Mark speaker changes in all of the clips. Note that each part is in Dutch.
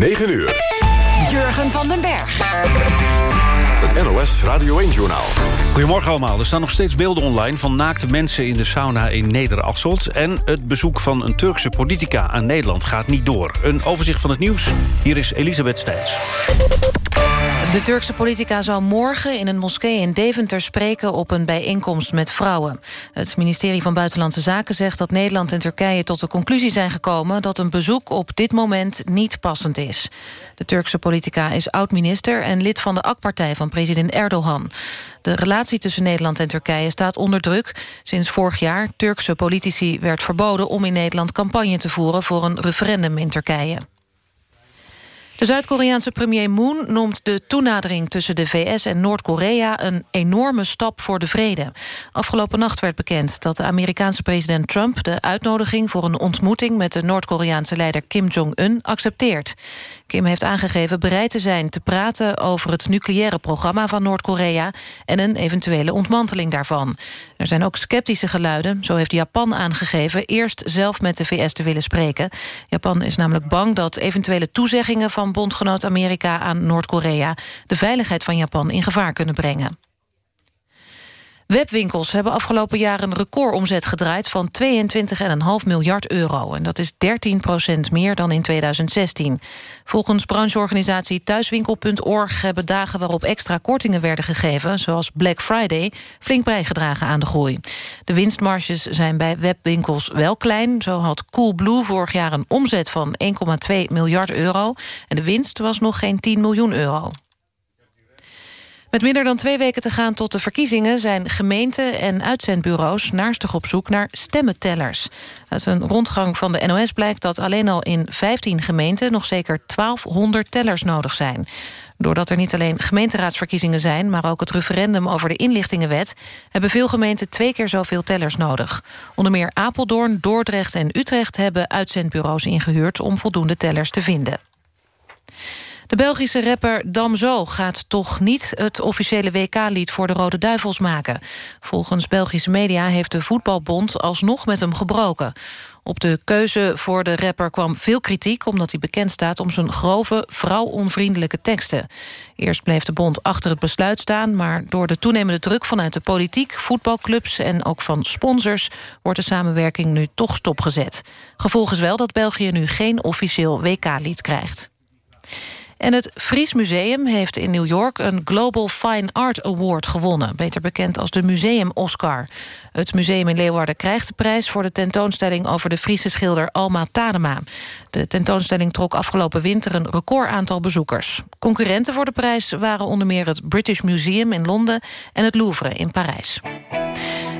Speaker 1: 9 uur.
Speaker 2: Jurgen van den Berg.
Speaker 1: Het NOS Radio 1-journaal.
Speaker 3: Goedemorgen allemaal. Er staan nog steeds beelden online van naakte mensen in de sauna in Nederasselt. En het bezoek van een Turkse politica aan Nederland gaat niet door. Een overzicht van het nieuws. Hier is Elisabeth Stijns.
Speaker 4: De Turkse politica zal morgen in een moskee in Deventer spreken op een bijeenkomst met vrouwen. Het ministerie van Buitenlandse Zaken zegt dat Nederland en Turkije tot de conclusie zijn gekomen dat een bezoek op dit moment niet passend is. De Turkse politica is oud-minister en lid van de AK-partij van president Erdogan. De relatie tussen Nederland en Turkije staat onder druk. Sinds vorig jaar Turkse politici werd verboden om in Nederland campagne te voeren voor een referendum in Turkije. De Zuid-Koreaanse premier Moon noemt de toenadering tussen de VS en Noord-Korea een enorme stap voor de vrede. Afgelopen nacht werd bekend dat de Amerikaanse president Trump de uitnodiging voor een ontmoeting met de Noord-Koreaanse leider Kim Jong-un accepteert. Kim heeft aangegeven bereid te zijn te praten over het nucleaire programma van Noord-Korea en een eventuele ontmanteling daarvan. Er zijn ook sceptische geluiden, zo heeft Japan aangegeven eerst zelf met de VS te willen spreken. Japan is namelijk bang dat eventuele toezeggingen van bondgenoot Amerika aan Noord-Korea de veiligheid van Japan in gevaar kunnen brengen. Webwinkels hebben afgelopen jaar een recordomzet gedraaid... van 22,5 miljard euro. En dat is 13 procent meer dan in 2016. Volgens brancheorganisatie Thuiswinkel.org... hebben dagen waarop extra kortingen werden gegeven... zoals Black Friday, flink bijgedragen aan de groei. De winstmarges zijn bij webwinkels wel klein. Zo had Coolblue vorig jaar een omzet van 1,2 miljard euro... en de winst was nog geen 10 miljoen euro. Met minder dan twee weken te gaan tot de verkiezingen... zijn gemeenten en uitzendbureaus naarstig op zoek naar stemmentellers. Uit een rondgang van de NOS blijkt dat alleen al in 15 gemeenten... nog zeker 1200 tellers nodig zijn. Doordat er niet alleen gemeenteraadsverkiezingen zijn... maar ook het referendum over de inlichtingenwet... hebben veel gemeenten twee keer zoveel tellers nodig. Onder meer Apeldoorn, Dordrecht en Utrecht... hebben uitzendbureaus ingehuurd om voldoende tellers te vinden. De Belgische rapper Damso gaat toch niet het officiële WK-lied voor de Rode Duivels maken. Volgens Belgische media heeft de voetbalbond alsnog met hem gebroken. Op de keuze voor de rapper kwam veel kritiek... omdat hij bekend staat om zijn grove, vrouwonvriendelijke teksten. Eerst bleef de bond achter het besluit staan... maar door de toenemende druk vanuit de politiek, voetbalclubs... en ook van sponsors wordt de samenwerking nu toch stopgezet. Gevolg is wel dat België nu geen officieel WK-lied krijgt. En het Fries Museum heeft in New York een Global Fine Art Award gewonnen. Beter bekend als de Museum Oscar. Het museum in Leeuwarden krijgt de prijs voor de tentoonstelling... over de Friese schilder Alma Tadema. De tentoonstelling trok afgelopen winter een record aantal bezoekers. Concurrenten voor de prijs waren onder meer het British Museum in Londen... en het Louvre in Parijs.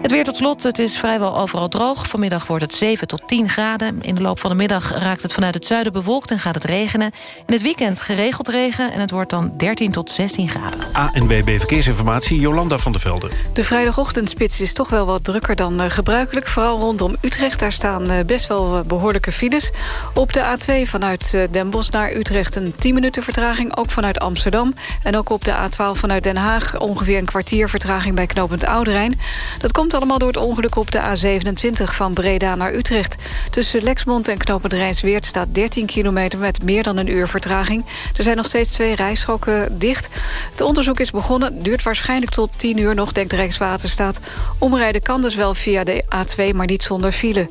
Speaker 4: Het weer tot slot, het is vrijwel overal droog. Vanmiddag wordt het 7 tot 10 graden. In de loop van de middag raakt het vanuit het zuiden bewolkt en gaat het regenen. In het weekend geregeld regen en het wordt dan 13 tot 16 graden.
Speaker 3: ANWB Verkeersinformatie, Jolanda van der Velde.
Speaker 5: De vrijdagochtendspits is toch wel wat drukker dan uh, gebruikelijk. Vooral rondom Utrecht, daar staan uh, best wel uh, behoorlijke files. Op de A2 vanuit Den Bosch naar Utrecht een 10 minuten vertraging. Ook vanuit Amsterdam. En ook op de A12 vanuit Den Haag ongeveer een kwartier vertraging bij knooppunt Ouderijn. Dat komt allemaal door het ongeluk op de A27 van Breda naar Utrecht. Tussen Lexmond en knooppunt Rijnsweert staat 13 kilometer... met meer dan een uur vertraging. Er zijn nog steeds twee rijstroken dicht. Het onderzoek is begonnen, duurt waarschijnlijk tot 10 uur nog... denkt Rijkswaterstaat. Omrijden kan dus wel via de A2, maar niet zonder file.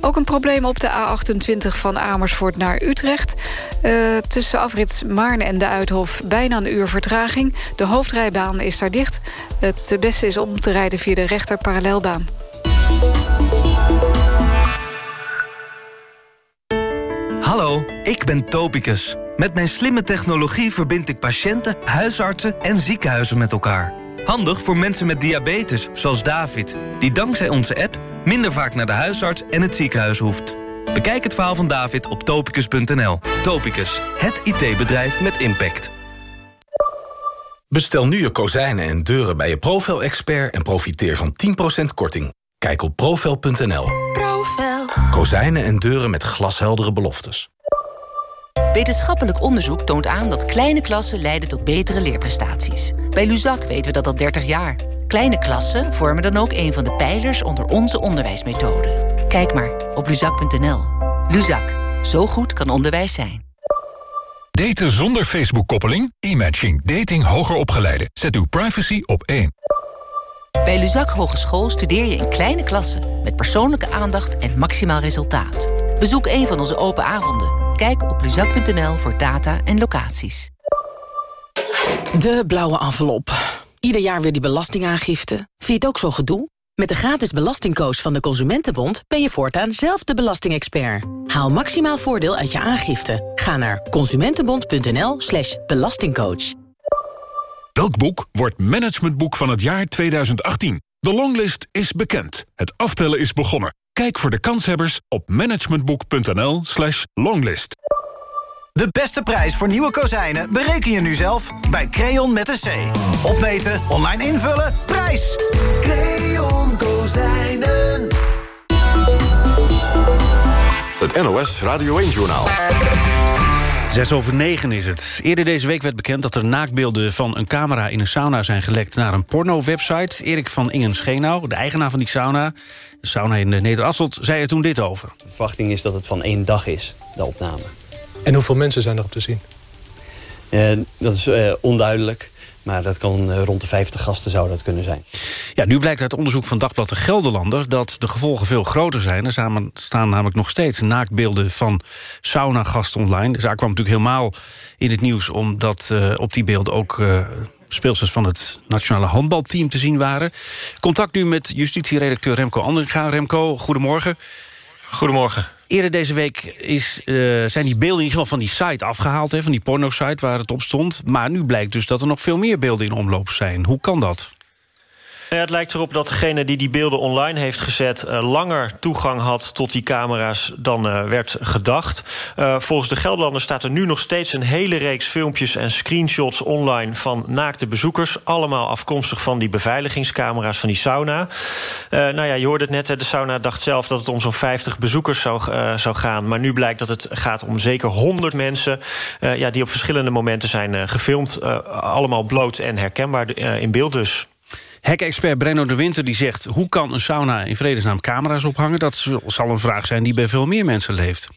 Speaker 5: Ook een probleem op de A28 van Amersfoort naar Utrecht. Uh, tussen afrit Maarn en de Uithof bijna een uur vertraging. De hoofdrijbaan is daar dicht. Het beste is om te rijden via de rechter parallelbaan.
Speaker 6: Hallo, ik ben Topicus. Met mijn slimme technologie verbind ik patiënten, huisartsen en ziekenhuizen met elkaar. Handig voor mensen met diabetes, zoals David... die dankzij onze app minder vaak naar de huisarts en het ziekenhuis hoeft. Bekijk het verhaal van David op topicus.nl. Topicus, het IT-bedrijf met impact.
Speaker 7: Bestel nu je kozijnen en deuren bij je Profel-expert... en profiteer van 10% korting. Kijk op profel.nl.
Speaker 2: Profel.
Speaker 7: Kozijnen en deuren met glasheldere beloftes.
Speaker 8: Wetenschappelijk onderzoek toont aan dat kleine klassen leiden tot betere leerprestaties. Bij Luzak weten we dat al 30 jaar. Kleine klassen vormen dan ook een van de pijlers onder onze onderwijsmethode. Kijk maar op luzak.nl. Luzak, zo goed kan onderwijs zijn.
Speaker 9: Daten zonder Facebook-koppeling? E-matching. Dating hoger opgeleiden. Zet uw privacy op één.
Speaker 8: Bij Luzak Hogeschool studeer je in kleine klassen... met persoonlijke aandacht en maximaal resultaat. Bezoek een van onze open avonden. Kijk op luzak.nl voor data en locaties.
Speaker 10: De blauwe envelop. Ieder jaar weer die belastingaangifte. Vind je het ook zo gedoe? Met de gratis belastingcoach van de Consumentenbond... ben je voortaan zelf de belastingexpert. Haal maximaal voordeel uit je aangifte. Ga naar consumentenbond.nl slash belastingcoach.
Speaker 9: Welk boek wordt managementboek van het jaar 2018? De longlist is bekend. Het aftellen is begonnen. Kijk voor de kanshebbers op managementboek.nl slash longlist.
Speaker 11: De beste prijs voor nieuwe kozijnen bereken je nu zelf bij Creon met een C. Opmeten, online invullen, prijs! Creon Kozijnen.
Speaker 1: Het NOS Radio 1-journaal.
Speaker 3: Zes over negen is het. Eerder deze week werd bekend dat er naakbeelden van een camera in een sauna zijn gelekt naar een porno-website. Erik van Ingen Schenau, de eigenaar van die sauna, de sauna in Nederasselt, zei er toen dit over.
Speaker 12: De verwachting is dat het van één dag is, de opname.
Speaker 13: En hoeveel mensen zijn erop te zien?
Speaker 12: Uh, dat is uh, onduidelijk. Maar dat kan uh, rond de 50 gasten zou dat kunnen zijn.
Speaker 3: Ja, nu blijkt uit onderzoek van Dagblad de Gelderlander... dat de gevolgen veel groter zijn. Er samen staan namelijk nog steeds naaktbeelden van saunagasten online. De zaak kwam natuurlijk helemaal in het nieuws... omdat op die beelden ook speelsters van het nationale handbalteam te zien waren. Contact nu met justitieredacteur Remco Andringa. Remco, goedemorgen.
Speaker 14: Goedemorgen.
Speaker 3: Eerder deze week is, uh, zijn die beelden in ieder geval van die site afgehaald... Hè, van die porno-site waar het op stond. Maar nu blijkt dus dat er nog veel meer beelden in omloop zijn. Hoe kan dat?
Speaker 14: Het lijkt erop dat degene die die beelden online heeft gezet... Uh, langer toegang had tot die camera's dan uh, werd gedacht. Uh, volgens de Gelderlander staat er nu nog steeds een hele reeks filmpjes... en screenshots online van naakte bezoekers. Allemaal afkomstig van die beveiligingscamera's van die sauna. nou ja, je hoorde het net, de sauna dacht zelf dat het om zo'n 50 bezoekers zou, zou gaan. Maar nu blijkt dat het gaat om zeker 100 mensen... ja, die op verschillende momenten zijn gefilmd. allemaal bloot en herkenbaar in beeld dus.
Speaker 3: Hek-expert Brenno de Winter die zegt... hoe kan een sauna in vredesnaam camera's ophangen? Dat zal een vraag zijn die bij veel meer mensen leeft.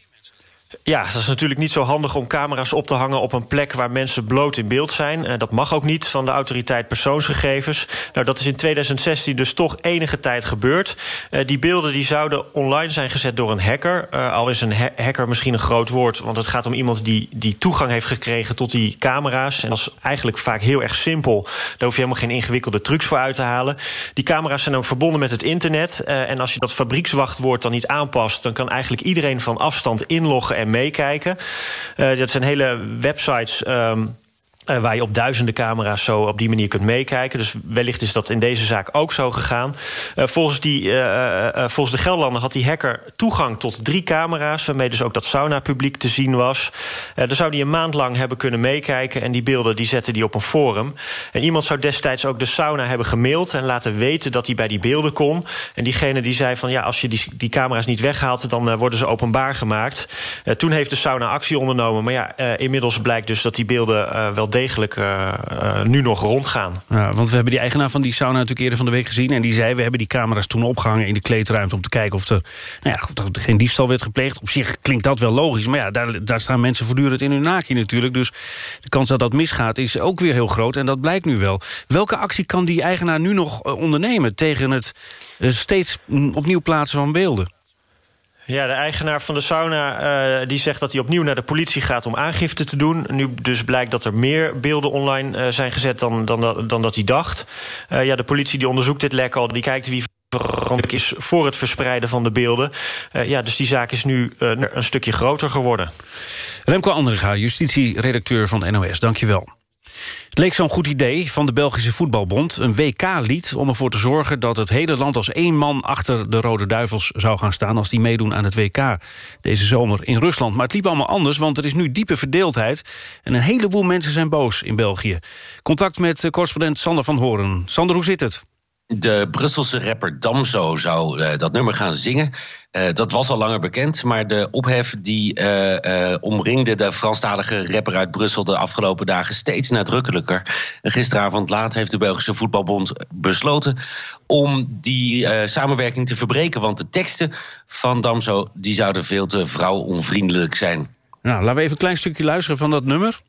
Speaker 14: Ja, dat is natuurlijk niet zo handig om camera's op te hangen... op een plek waar mensen bloot in beeld zijn. Uh, dat mag ook niet van de autoriteit persoonsgegevens. Nou, dat is in 2016 dus toch enige tijd gebeurd. Uh, die beelden die zouden online zijn gezet door een hacker. Uh, al is een ha hacker misschien een groot woord... want het gaat om iemand die, die toegang heeft gekregen tot die camera's. En dat is eigenlijk vaak heel erg simpel. Daar hoef je helemaal geen ingewikkelde trucs voor uit te halen. Die camera's zijn ook verbonden met het internet. en als je dat fabriekswachtwoord dan niet aanpast... dan kan eigenlijk iedereen van afstand inloggen en meekijken. Uh, dat zijn hele websites... Um, uh, waar je op duizenden camera's zo op die manier kunt meekijken. Dus wellicht is dat in deze zaak ook zo gegaan. Uh, volgens, die, uh, volgens de Gelderlander had die hacker toegang tot drie camera's... waarmee dus ook dat sauna-publiek te zien was. daar zou hij een maand lang hebben kunnen meekijken... en die beelden die zette hij op een forum. En iemand zou destijds ook de sauna hebben gemaild... en laten weten dat hij bij die beelden kon. En diegene die zei van... ja, als je die, die camera's niet weghaalt, dan worden ze openbaar gemaakt. toen heeft de sauna actie ondernomen. Maar ja, inmiddels blijkt dus dat die beelden wel degelijk uh, uh, nu nog rondgaan.
Speaker 3: Ja, want we hebben die eigenaar van die sauna natuurlijk eerder van de week gezien... en die zei, we hebben die camera's toen opgehangen in de kleedruimte... om te kijken of er, nou ja, of er geen diefstal werd gepleegd. Op zich klinkt dat wel logisch, maar ja, daar, daar staan mensen voortdurend in hun naakje natuurlijk. Dus de kans dat dat misgaat is ook weer heel groot en dat blijkt nu wel. Welke actie kan die eigenaar nu nog eh, ondernemen... tegen het steeds mm, opnieuw plaatsen van beelden?
Speaker 14: Ja, de eigenaar van de sauna uh, die zegt dat hij opnieuw naar de politie gaat om aangifte te doen. Nu dus blijkt dat er meer beelden online uh, zijn gezet dan, dan, dan dat hij dacht. Uh, ja, de politie die onderzoekt dit lek al, die kijkt wie verantwoordelijk is voor het verspreiden van de beelden. ja, dus die zaak is nu een stukje groter geworden.
Speaker 3: Remco Andringa, justitieredacteur van NOS, dank je wel. Het leek zo'n goed idee van de Belgische Voetbalbond... een WK-lied om ervoor te zorgen dat het hele land als één man... achter de Rode Duivels zou gaan staan als die meedoen aan het WK... deze zomer in Rusland. Maar het liep allemaal anders, want er is nu diepe verdeeldheid... en een heleboel mensen zijn boos in België. Contact met correspondent Sander van Horen. Sander, hoe zit het?
Speaker 15: De Brusselse rapper Damso zou uh, dat nummer gaan zingen. Uh, dat was al langer bekend, maar de ophef die uh, omringde de Franstalige rapper uit Brussel de afgelopen dagen steeds nadrukkelijker. Gisteravond laat heeft de Belgische Voetbalbond besloten om die samenwerking te verbreken, want de teksten van Damso die zouden veel te vrouwonvriendelijk zijn.
Speaker 3: Nou, laten we even een klein stukje luisteren van dat nummer.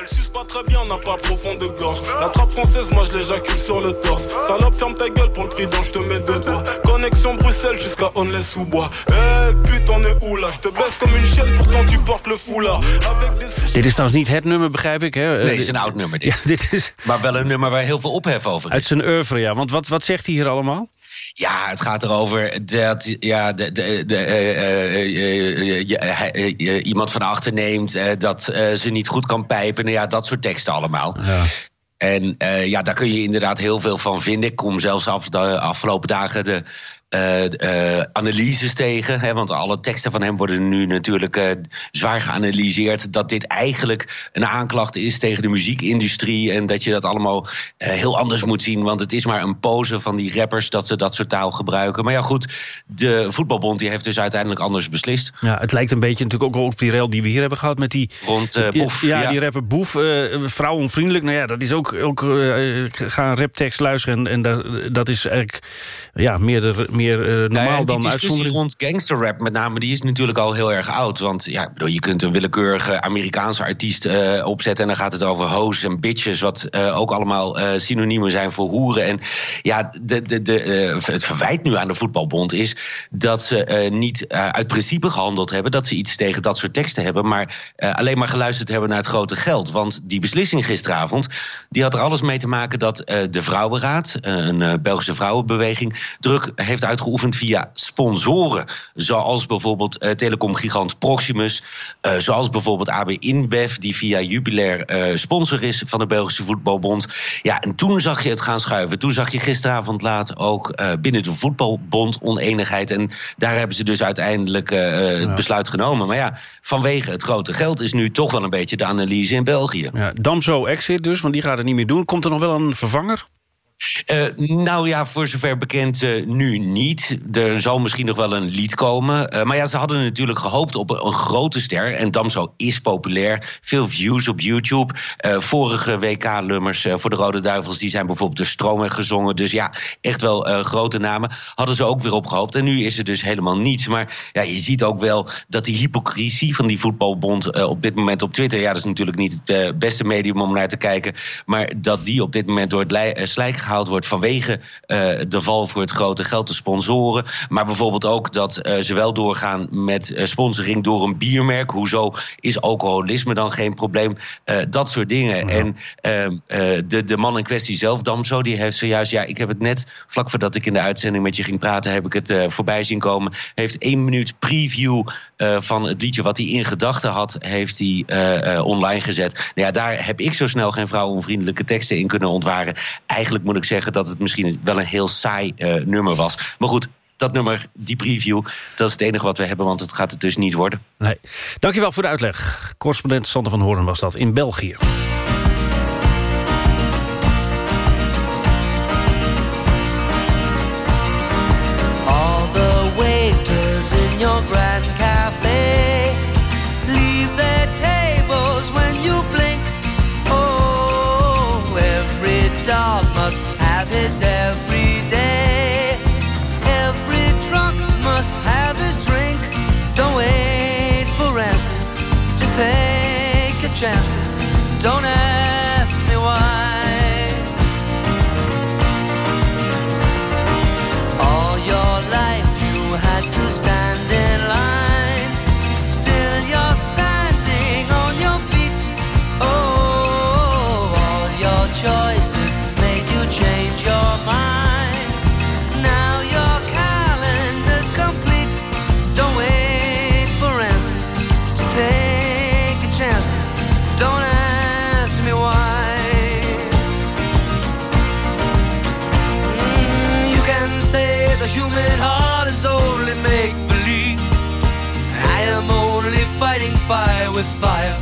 Speaker 16: Elle suce pas très bien, n'a pas profond de gorge. La trappe française, moi je l'éjacule sur le torse. Salope, ferme ta gueule pour le prix dont je te mets deux doigts. Connexion Bruxelles jusqu'à Onlay-sous-Bois. Eh putain, on est où là? Je te baisse comme une chienne, pourtant tu portes le foulard. Avec des
Speaker 3: Dit is trouwens niet het nummer, begrijp ik. Hè?
Speaker 15: Nee, het is een oud nummer dit.
Speaker 3: Ja, dit is
Speaker 15: Maar wel een nummer waar heel veel ophef over is.
Speaker 3: uit zijn oeuvre, ja. Want wat, wat zegt hij hier allemaal?
Speaker 15: Ja, het gaat erover dat ja, de, de, de, je- hij- iemand van achter neemt... eh, dat eh, ze niet goed kan pijpen. Nou ja, dat soort teksten allemaal. En eh, ja, daar kun je inderdaad heel veel van vinden. Ik kom zelfs af, de afgelopen dagen de analyses tegen. Hè, want alle teksten van hem worden nu natuurlijk eh, zwaar geanalyseerd. Dat dit eigenlijk een aanklacht is tegen de muziekindustrie. En dat je dat allemaal eh, heel anders moet zien. Want het is maar een pose van die rappers dat ze dat soort taal gebruiken. Maar ja, goed, de voetbalbond die heeft dus uiteindelijk anders beslist.
Speaker 3: Ja, het lijkt een beetje natuurlijk ook op die rel die we hier hebben gehad... met die,
Speaker 15: Rond eh, Boef.
Speaker 3: ja, die rapper Boef, eh, vrouwenvriendelijk. Nou ja, dat is ook... ook eh, ik ga een raptekst luisteren en, en dat, dat is eigenlijk ja, meer, de, meer eh, normaal
Speaker 15: Nou ja, die
Speaker 3: dan
Speaker 15: discussie
Speaker 3: uitzondering.
Speaker 15: rond gangsterrap met name, die is natuurlijk al heel erg oud. Want ja, bedoel, je kunt een willekeurige Amerikaanse artiest eh, opzetten... en dan gaat het over hoes en bitches... wat eh, ook allemaal eh, synoniemen zijn voor hoeren. En ja, de, de, de, eh, het verwijt nu aan de voetbalbond is... dat ze eh, niet eh, uit principe gehandeld hebben... dat ze iets tegen dat soort teksten hebben... maar eh, alleen maar geluisterd hebben naar het grote geld. Want die beslissing gisteravond... die had er alles mee te maken dat eh, de Vrouwenraad... eh, een eh, Belgische vrouwenbeweging... druk heeft uitgeoefend via sponsoren. Zoals bijvoorbeeld eh, telecomgigant Proximus. eh, zoals bijvoorbeeld AB InBev... die via Jubilair eh, sponsor is van de Belgische Voetbalbond. Ja, en toen zag je het gaan schuiven. Toen zag je gisteravond laat ook binnen de Voetbalbond oneenigheid. En daar hebben ze dus uiteindelijk het besluit genomen. Maar ja, vanwege het grote geld is nu toch wel een beetje de analyse in België.
Speaker 3: Ja, Damso exit dus, want die gaat het niet meer doen. Komt er nog wel een vervanger?
Speaker 15: Eh, nou ja, voor zover bekend eh, nu niet. Er zal misschien nog wel een lied komen. Eh, maar ja, ze hadden natuurlijk gehoopt op een, grote ster. En Damso is populair. Veel views op YouTube. Vorige WK-lummers voor de Rode Duivels... die zijn bijvoorbeeld de Stromer gezongen. Dus ja, echt wel grote namen. Hadden ze ook weer op gehoopt. En nu is er dus helemaal niets. Maar ja, je ziet ook wel dat die hypocrisie van die voetbalbond... op dit moment op Twitter... ja, dat is natuurlijk niet het beste medium om naar te kijken... maar dat die op dit moment door het lij- slijk gehaald wordt... vanwege eh, de val voor het grote geld, de sponsoren. Maar bijvoorbeeld ook dat eh, ze wel doorgaan met eh, sponsoring door een biermerk. Hoezo is alcoholisme dan geen probleem? Dat soort dingen. En ehm, eh, de, de man in kwestie zelf, Damso, die heeft zojuist... ja, ik heb het net, vlak voordat ik in de uitzending met je ging praten... heb ik het voorbij zien komen. Heeft één minuut preview eh, van het liedje wat hij in gedachten had... heeft hij eh, eh, online gezet. Nou ja, daar heb ik zo snel geen vrouwenvriendelijke teksten in kunnen ontwaren. Eigenlijk moet ik zeggen dat het misschien wel een heel saai nummer was. Maar goed, dat nummer, die preview, dat is het enige wat we hebben... want het gaat het dus niet worden.
Speaker 3: Nee. Dankjewel voor de uitleg. Correspondent Sander van Hoorn was dat in België.
Speaker 17: Fire with fire.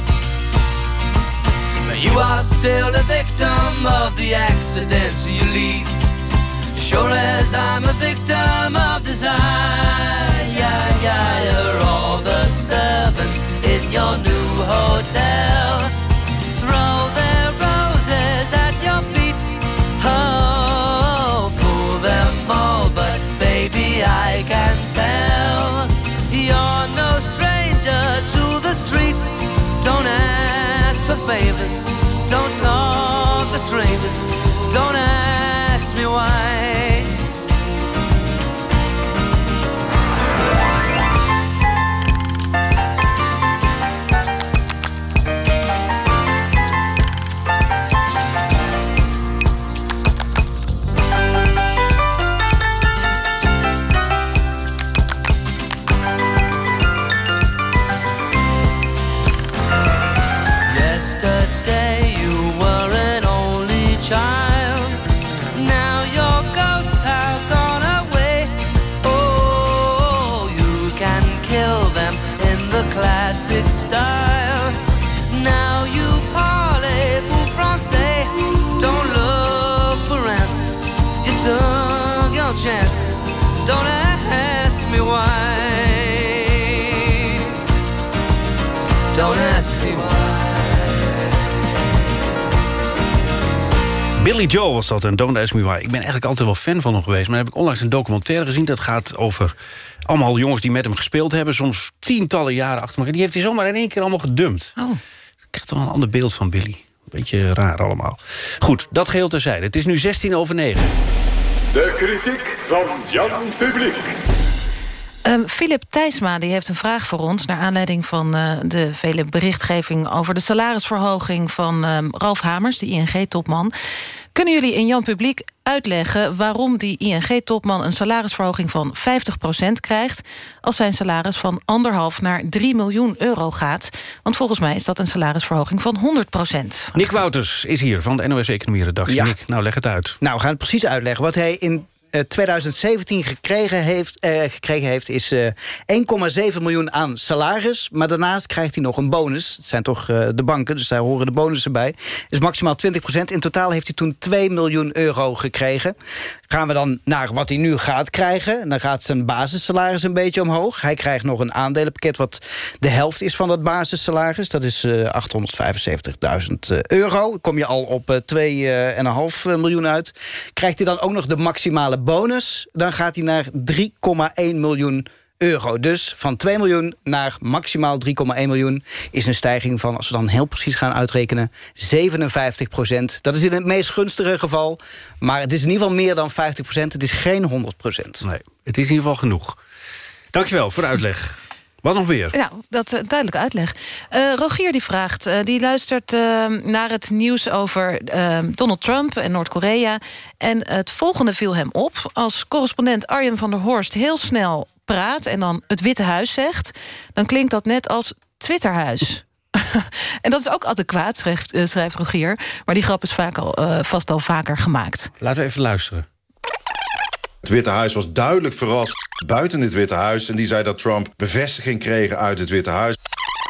Speaker 17: You are still the victim of the accidents you leave. Sure as I'm a victim of desire, Yeah, yeah, you're all the servants in your new hotel. Favors. Don't talk to strangers.
Speaker 3: Billy Joel was dat en Don't Ask Me Why. Ik ben eigenlijk altijd wel fan van hem geweest... maar heb ik onlangs een documentaire gezien... dat gaat over allemaal jongens die met hem gespeeld hebben... soms tientallen jaren achter elkaar. Die heeft hij zomaar in één keer allemaal gedumpt.
Speaker 4: Oh.
Speaker 3: Ik krijg toch een ander beeld van Billy. Beetje raar allemaal. Goed, dat geheel terzijde. Het is nu 16 over 9.
Speaker 1: De kritiek van Jan Publiek.
Speaker 4: Ehm, Philip Thijsma die heeft een vraag voor ons... naar aanleiding van eh, de vele berichtgeving... over de salarisverhoging van ehm, Ralf Hamers, de ING-topman. Kunnen jullie in Jan Publiek uitleggen... waarom die ING-topman een salarisverhoging van 50% krijgt... als zijn salaris van anderhalf naar 3 miljoen euro gaat? Want volgens mij is dat een salarisverhoging van 100%
Speaker 3: Nick Wouters is hier van de NOS Economie Redactie.
Speaker 18: Ja.
Speaker 3: Nick, nou leg het uit.
Speaker 18: Nou, we gaan het precies uitleggen. Wat hij in 2017 gekregen heeft, eh, gekregen heeft is eh, 1,7 miljoen aan salaris. Maar daarnaast krijgt hij nog een bonus. Het zijn toch eh, de banken, dus daar horen de bonussen bij. is maximaal 20% In totaal heeft hij toen 2 miljoen euro gekregen. Gaan we dan naar wat hij nu gaat krijgen. Dan gaat zijn basissalaris een beetje omhoog. Hij krijgt nog een aandelenpakket wat de helft is van dat basissalaris. Dat is eh 875.000 euro. Kom je al op eh 2,5 miljoen uit. Krijgt hij dan ook nog de maximale bonus... dan gaat hij naar 3,1 miljoen. Dus van 2 miljoen naar maximaal 3,1 miljoen... is een stijging van, als we dan heel precies gaan uitrekenen... 57 procent. Dat is in het meest gunstige geval. Maar het is in ieder geval meer dan 50 procent. Het is geen 100 procent.
Speaker 3: Nee, het is in ieder geval genoeg. Dankjewel voor de uitleg. Wat nog weer?
Speaker 4: Ja, dat uh, duidelijk uitleg. Uh, Rogier die vraagt, uh, die luistert naar het nieuws over Donald Trump en Noord-Korea. En het volgende viel hem op. Als correspondent Arjen van der Horst heel snel praat... en dan het Witte Huis zegt, dan klinkt dat net als Twitterhuis. en dat is ook adequaat, schrijft, schrijft Rogier. Maar die grap is vaak al, vast al vaker gemaakt.
Speaker 3: Laten we even luisteren.
Speaker 19: Het Witte Huis was duidelijk verrast buiten het Witte Huis... en die zei dat Trump bevestiging kreeg uit het Witte Huis.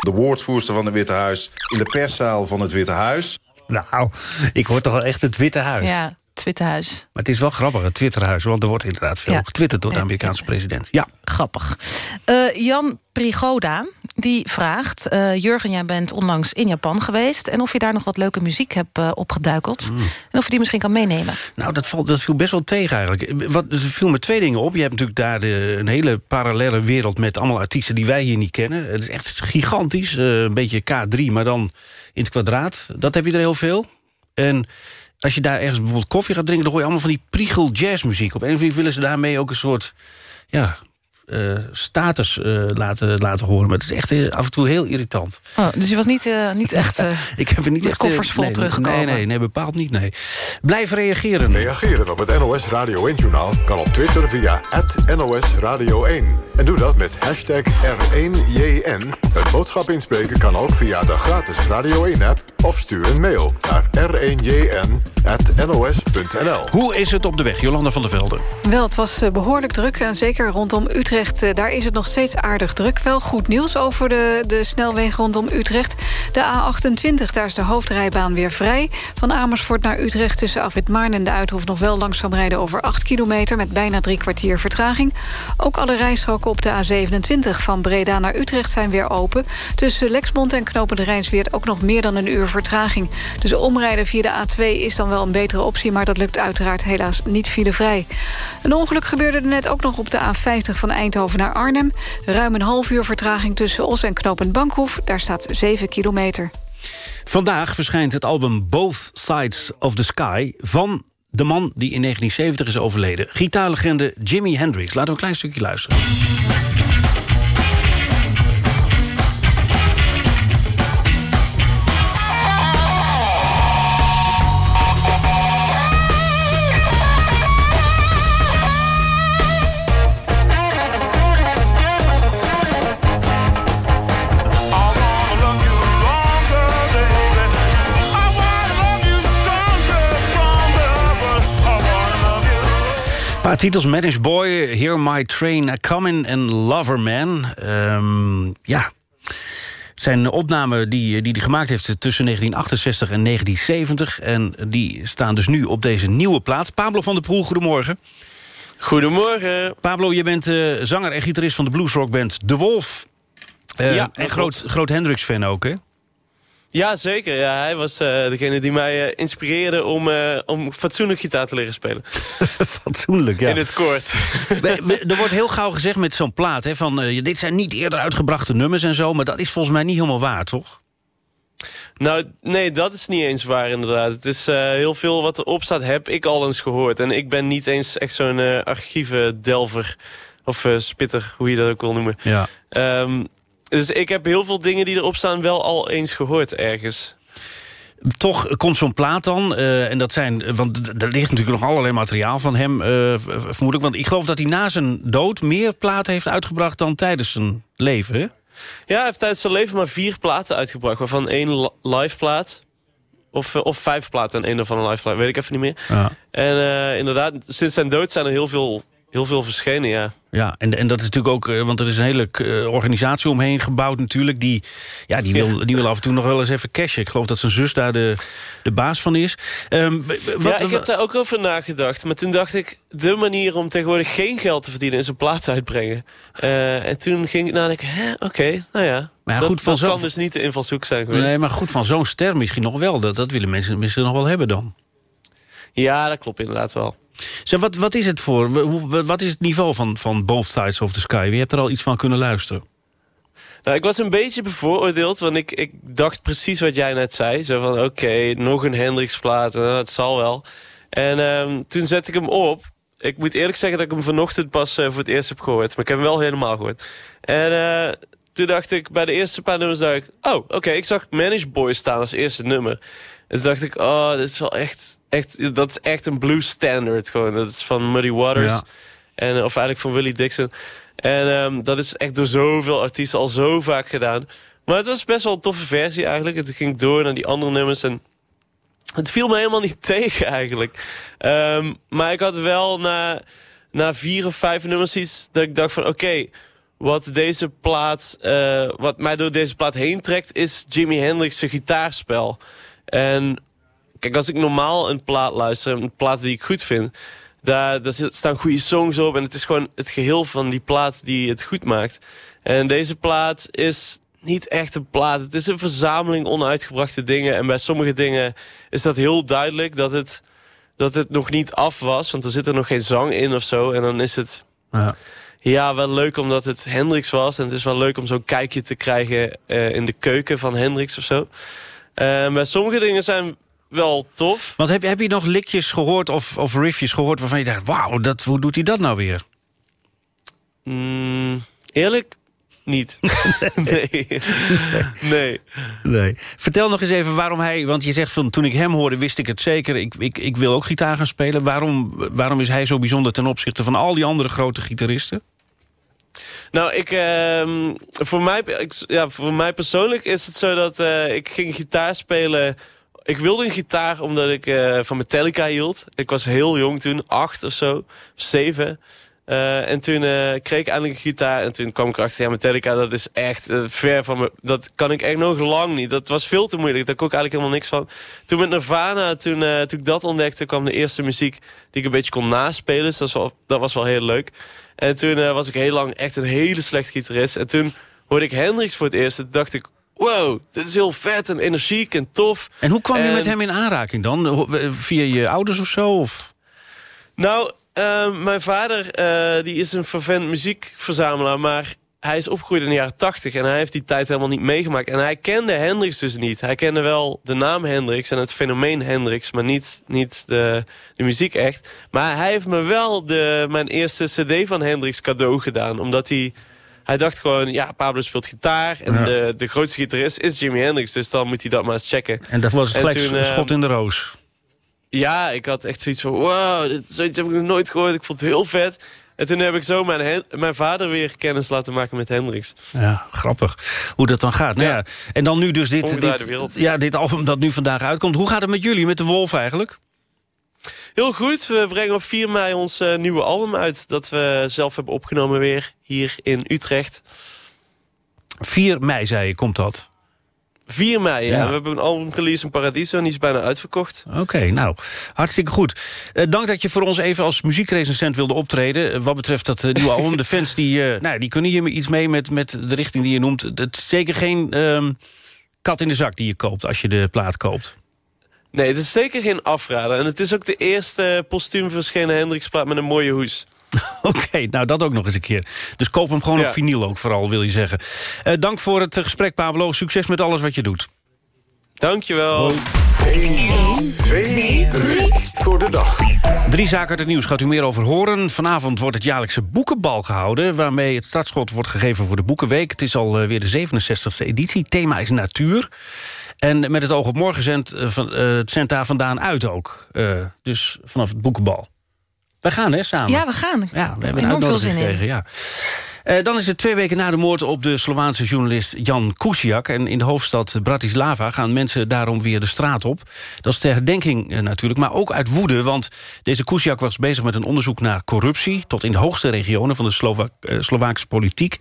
Speaker 19: De woordvoerster van het Witte Huis in de perszaal van het Witte Huis.
Speaker 3: Nou, ik hoor toch wel echt het Witte Huis.
Speaker 4: Ja, het Witte Huis.
Speaker 3: Maar het is wel grappig, het Twitterhuis. Want er wordt inderdaad veel ja. getwitterd door de Amerikaanse president. Ja.
Speaker 4: Grappig. Uh, Jan Prigoda, die vraagt... Uh, Jurgen, jij bent onlangs in Japan geweest... en of je daar nog wat leuke muziek hebt uh, opgeduikeld. Mm. En of je die misschien kan meenemen.
Speaker 3: Nou, dat, valt, dat viel best wel tegen eigenlijk. Wat, er viel me twee dingen op. Je hebt natuurlijk daar de, een hele parallele wereld... met allemaal artiesten die wij hier niet kennen. Het is echt gigantisch. een beetje K3, maar dan in het kwadraat. Dat heb je er heel veel. En als je daar ergens bijvoorbeeld koffie gaat drinken... dan hoor je allemaal van die priegel jazzmuziek. Op een of andere willen ze daarmee ook een soort... ja, uh, status uh, laten, laten horen. Maar het is echt uh, af en toe heel irritant.
Speaker 4: Oh, dus je was niet, niet echt
Speaker 3: Ik heb er niet echt,
Speaker 4: koffers vol
Speaker 3: nee,
Speaker 4: teruggekomen?
Speaker 3: Nee, nee, nee, bepaald niet, nee. Blijf reageren.
Speaker 1: Reageren op het NOS Radio 1-journaal kan op Twitter via NOS Radio 1. En doe dat met hashtag R1JN. Een boodschap inspreken kan ook via de gratis Radio 1-app... of stuur een mail naar r1jn.nos.nl.
Speaker 3: Hoe is het op de weg, Jolanda van der Velde?
Speaker 5: Wel, het was behoorlijk druk. En zeker rondom Utrecht, daar is het nog steeds aardig druk. Wel goed nieuws over de, de snelweg rondom Utrecht. De A28, daar is de hoofdrijbaan weer vrij. Van Amersfoort naar Utrecht tussen Afrit Maarn en de Uithof... nog wel langzaam rijden over 8 kilometer... met bijna drie kwartier vertraging. Ook alle rijstroken op de A27 van Breda naar Utrecht zijn weer open. Tussen Lexmond en Knopen de Rijnsweert ook nog meer dan een uur vertraging. Dus omrijden via de A2 is dan wel een betere optie... maar dat lukt uiteraard helaas niet filevrij. Een ongeluk gebeurde er net ook nog op de A50 van Eindhoven naar Arnhem. Ruim een half uur vertraging tussen Os en Knopend Bankhoef. Daar staat 7 kilometer.
Speaker 3: Vandaag verschijnt het album Both Sides of the Sky... van de man die in 1970 is overleden. Gitaarlegende Jimi Hendrix. Laten we een klein stukje luisteren. Paar titels. Manage Boy, Hear My Train A Coming en Loverman. Um, ja, het zijn opnamen die, die hij gemaakt heeft tussen 1968 en 1970. En die staan dus nu op deze nieuwe plaats. Pablo van der Poel, goedemorgen.
Speaker 20: Goedemorgen.
Speaker 3: Pablo, je bent uh, zanger en gitarist van de bluesrockband De Wolf. Uh, ja, en groot, groot Hendrix-fan ook, hè?
Speaker 20: Ja, zeker. Ja, hij was uh, degene die mij uh, inspireerde om, uh, om fatsoenlijk gitaar te leren spelen.
Speaker 3: fatsoenlijk, ja.
Speaker 20: In het koord.
Speaker 3: er wordt heel gauw gezegd met zo'n plaat... Hè, van dit zijn niet eerder uitgebrachte nummers en zo... maar dat is volgens mij niet helemaal waar, toch?
Speaker 20: Nou, nee, dat is niet eens waar inderdaad. Het is heel veel wat erop staat, heb ik al eens gehoord. En ik ben niet eens echt zo'n archieven delver of spitter, hoe je dat ook wil noemen.
Speaker 3: Ja.
Speaker 20: Um, dus ik heb heel veel dingen die erop staan wel al eens gehoord ergens.
Speaker 3: Toch komt zo'n plaat dan, uh, en dat zijn, want er ligt natuurlijk nog allerlei materiaal van hem, uh, vermoedelijk. Want ik geloof dat hij na zijn dood meer platen heeft uitgebracht dan tijdens zijn leven, hè?
Speaker 20: Ja, hij heeft tijdens zijn leven maar vier platen uitgebracht, waarvan één live plaat. Of, of vijf platen en één van een live plaat, weet ik even niet meer.
Speaker 3: Ja.
Speaker 20: En uh, inderdaad, sinds zijn dood zijn er heel veel Heel veel verschenen, ja.
Speaker 3: Ja, en, en dat is natuurlijk ook, want er is een hele uh, organisatie omheen gebouwd natuurlijk. Die, ja, die, wil, ja. die wil af en toe nog wel eens even cashen. Ik geloof dat zijn zus daar de, de baas van is. Um,
Speaker 20: wat, ja, ik heb daar ook over nagedacht. Maar toen dacht ik, de manier om tegenwoordig geen geld te verdienen... is een plaat uitbrengen. Uh, en toen ging ik nadenken, hè, oké, okay, nou ja.
Speaker 3: Maar ja,
Speaker 20: dat,
Speaker 3: goed, van
Speaker 20: dat kan dus niet de invalshoek zijn geweest.
Speaker 3: Nee, maar goed, van zo'n ster misschien nog wel. Dat, dat willen mensen misschien nog wel hebben dan.
Speaker 20: Ja, dat klopt inderdaad wel.
Speaker 3: Zeg, wat, wat is het voor? Wat is het niveau van, van Both Sides of the Sky? Wie hebt er al iets van kunnen luisteren?
Speaker 20: Nou, ik was een beetje bevooroordeeld, want ik, ik dacht precies wat jij net zei. Zo van, oké, nog een Hendrix-plaat, uh, het zal wel. En um, toen zette ik hem op. Ik moet eerlijk zeggen dat ik hem vanochtend pas uh, voor het eerst heb gehoord. Maar ik heb hem wel helemaal gehoord. En uh, toen dacht ik, bij de eerste paar nummers dacht ik... Oh, oké, ik zag Manage Boy staan als eerste nummer. En dacht ik, oh, dit is wel echt, echt, dat is echt een blues standard gewoon. Dat is van Muddy Waters.
Speaker 3: Ja.
Speaker 20: En, of eigenlijk van Willie Dixon. En um, dat is echt door zoveel artiesten al zo vaak gedaan. Maar het was best wel een toffe versie eigenlijk. En toen ging ik door naar die andere nummers. En het viel me helemaal niet tegen eigenlijk. Um, maar ik had wel na, na vier of vijf nummers iets dat ik dacht van... oké, okay, wat deze plaat, uh, wat mij door deze plaat heen trekt... is Jimi Hendrix' gitaarspel. En kijk, als ik normaal een plaat luister, een plaat die ik goed vind... Daar, daar staan goede songs op en het is gewoon het geheel van die plaat die het goed maakt. En deze plaat is niet echt een plaat. Het is een verzameling onuitgebrachte dingen. En bij sommige dingen is dat heel duidelijk dat het, dat het nog niet af was. Want er zit er nog geen zang in of zo. En dan is het...
Speaker 3: Ja.
Speaker 20: Ja, wel leuk omdat het Hendrix was. En het is wel leuk om zo'n kijkje te krijgen uh, in de keuken van Hendrix of zo. Uh, maar sommige dingen zijn wel tof.
Speaker 3: Want heb, heb je nog likjes gehoord of, of riffjes gehoord... waarvan je dacht, wauw, dat, hoe doet hij dat nou weer?
Speaker 20: Mm, eerlijk? Niet. nee. nee.
Speaker 3: nee. Vertel nog eens even waarom hij... want je zegt van toen ik hem hoorde wist ik het zeker... ik, ik, ik wil ook gitaar gaan spelen. Waarom, waarom is hij zo bijzonder ten opzichte van al die andere grote gitaristen?
Speaker 20: Nou, ik, uh, voor, mij, ik, ja, voor mij persoonlijk is het zo dat uh, ik ging gitaar spelen... Ik wilde een gitaar omdat ik uh, van Metallica hield. Ik was heel jong toen, acht of zo, zeven. Uh, en toen kreeg ik eindelijk een gitaar en toen kwam ik erachter... ja, Metallica, dat is echt ver van me. Dat kan ik echt nog lang niet. Dat was veel te moeilijk, daar kon ik eigenlijk helemaal niks van. Toen met Nirvana, toen, toen ik dat ontdekte... kwam de eerste muziek die ik een beetje kon naspelen. Dus dat was dat was wel heel leuk. En toen uh, was ik heel lang echt een hele slecht gitarist. En toen hoorde ik Hendrix voor het eerst. En toen dacht ik, wow, dit is heel vet en energiek en tof.
Speaker 3: En hoe kwam je met hem in aanraking dan? Via je ouders of zo? Of?
Speaker 20: Nou, uh, mijn vader uh, die is een vervent muziekverzamelaar. Maar hij is opgegroeid in de jaren 80 en hij heeft die tijd helemaal niet meegemaakt. En hij kende Hendrix dus niet. Hij kende wel de naam Hendrix en het fenomeen Hendrix... maar niet, niet de, de muziek echt. Maar hij heeft me wel de, mijn eerste cd van Hendrix cadeau gedaan. Omdat hij... Hij dacht gewoon, ja, Pablo speelt gitaar... en
Speaker 3: Ja.
Speaker 20: de, de grootste gitarist is Jimi Hendrix... dus dan moet hij dat maar eens checken.
Speaker 3: En dat was gelijk
Speaker 20: toen,
Speaker 3: een
Speaker 20: eh,
Speaker 3: schot in de roos.
Speaker 20: Ja, ik had echt zoiets van, wow, dit, zoiets heb ik nog nooit gehoord. Ik vond het heel vet. En toen heb ik zo mijn, Hen- mijn vader weer kennis laten maken met Hendrix.
Speaker 3: Ja, grappig. Hoe dat dan gaat. Nou ja, en dan nu dus dit, dit, ja, dit album dat nu vandaag uitkomt. Hoe gaat het met jullie, met de Wolf eigenlijk?
Speaker 20: Heel goed, we brengen op 4 mei ons eh, nieuwe album uit... dat we zelf hebben opgenomen weer hier in Utrecht.
Speaker 3: 4 mei, zei je, komt dat.
Speaker 20: 4 mei, ja.
Speaker 3: Ja.
Speaker 20: We hebben een album release in Paradiso en die is bijna uitverkocht.
Speaker 3: Oké, nou, hartstikke goed. Eh, dank dat je voor ons even als muziekrecensent wilde optreden. Eh, wat betreft dat eh, nieuwe album. De fans die, nou, die kunnen hier iets mee met, met de richting die je noemt. Het is zeker geen ehm, kat in de zak die je koopt als je de plaat koopt.
Speaker 20: Nee, het is zeker geen afrader. En het is ook de eerste postuum verschenen Hendrix-plaat met een mooie hoes.
Speaker 3: Oké, nou dat ook nog eens een keer. Dus koop hem gewoon
Speaker 20: Ja.
Speaker 3: op vinyl ook vooral, wil je zeggen. Eh, dank voor het eh, gesprek, Pablo. Succes met alles wat je doet.
Speaker 20: Dankjewel.
Speaker 1: 1, 2, 3 voor de dag.
Speaker 3: Drie zaken uit het nieuws gaat u meer over horen. Vanavond wordt het jaarlijkse boekenbal gehouden... waarmee het startschot wordt gegeven voor de Boekenweek. Het is alweer weer de 67e editie. Thema is natuur. En met het oog op morgen zendt eh, van, eh, het zendt daar vandaan uit ook. Eh, dus vanaf het boekenbal. Wij gaan, hè, samen?
Speaker 4: Ja, we gaan.
Speaker 3: Ja, we hebben
Speaker 4: enorm veel zin in.
Speaker 3: ja. Eh, dan is het twee weken na de moord op de Slovaanse journalist Jan Kuciak. En in de hoofdstad Bratislava gaan mensen daarom weer de straat op. Dat is ter herdenking eh, natuurlijk, maar ook uit woede. Want deze Kuciak was bezig met een onderzoek naar corruptie... tot in de hoogste regionen van de Slova eh, Slovaakse politiek.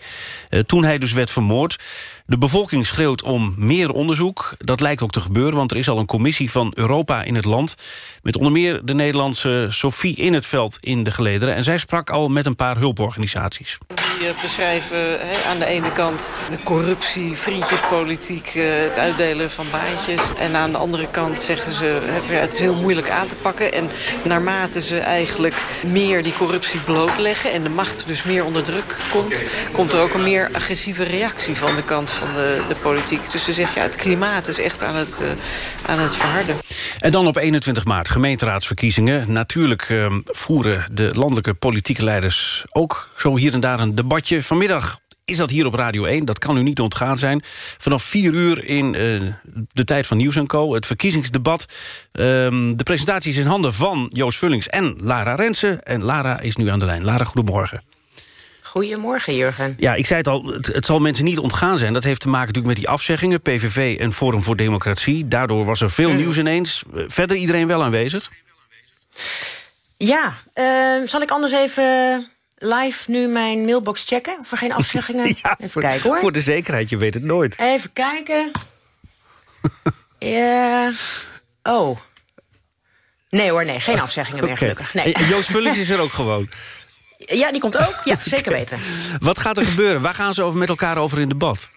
Speaker 3: toen hij dus werd vermoord. De bevolking schreeuwt om meer onderzoek. Dat lijkt ook te gebeuren, want er is al een commissie van Europa in het land... met onder meer de Nederlandse Sophie in het veld in de gelederen. En zij sprak al met een paar hulporganisaties.
Speaker 21: Die eh, beschrijven aan de ene kant de corruptie, vriendjespolitiek, eh, het uitdelen van baantjes. En aan de andere kant zeggen ze, het is heel moeilijk aan te pakken. En naarmate ze eigenlijk meer die corruptie blootleggen en de macht dus meer onder druk komt, komt er ook een meer agressieve reactie van de kant van de, de politiek. Dus ze zeggen, ja, het klimaat is echt aan het, eh, aan het verharden.
Speaker 3: En dan op 21 maart, gemeenteraadsverkiezingen. Natuurlijk ehm, voeren de landelijke politieke leiders ook zo hier en daar een debatje. Vanmiddag is dat hier op Radio 1, dat kan u niet ontgaan zijn. Vanaf 4 uur in eh, de tijd van Nieuws Co, het verkiezingsdebat. Ehm, de presentatie is in handen van Joost Vullings en Lara Rensen. En Lara is nu aan de lijn. Lara, goedemorgen.
Speaker 22: Goedemorgen, Jurgen.
Speaker 3: Ja, ik zei het al, het, het zal mensen niet ontgaan zijn. Dat heeft te maken natuurlijk met die afzeggingen. PVV en Forum voor Democratie. Daardoor was er veel
Speaker 22: Mm.
Speaker 3: nieuws ineens. Eh, Verder iedereen wel aanwezig?
Speaker 22: Ja, eh, zal ik anders even live nu mijn mailbox checken? Of er geen afzeggingen? even
Speaker 3: voor,
Speaker 22: kijken hoor.
Speaker 3: Voor de zekerheid, je weet het nooit.
Speaker 22: Even kijken. ja. Oh. Nee hoor, nee, geen afzeggingen meer gelukkig. Nee.
Speaker 3: En Joost Vullings is er ook gewoon.
Speaker 22: Ja, die komt ook. Ja, zeker weten.
Speaker 3: Wat gaat er gebeuren? Waar gaan ze over met elkaar over in debat?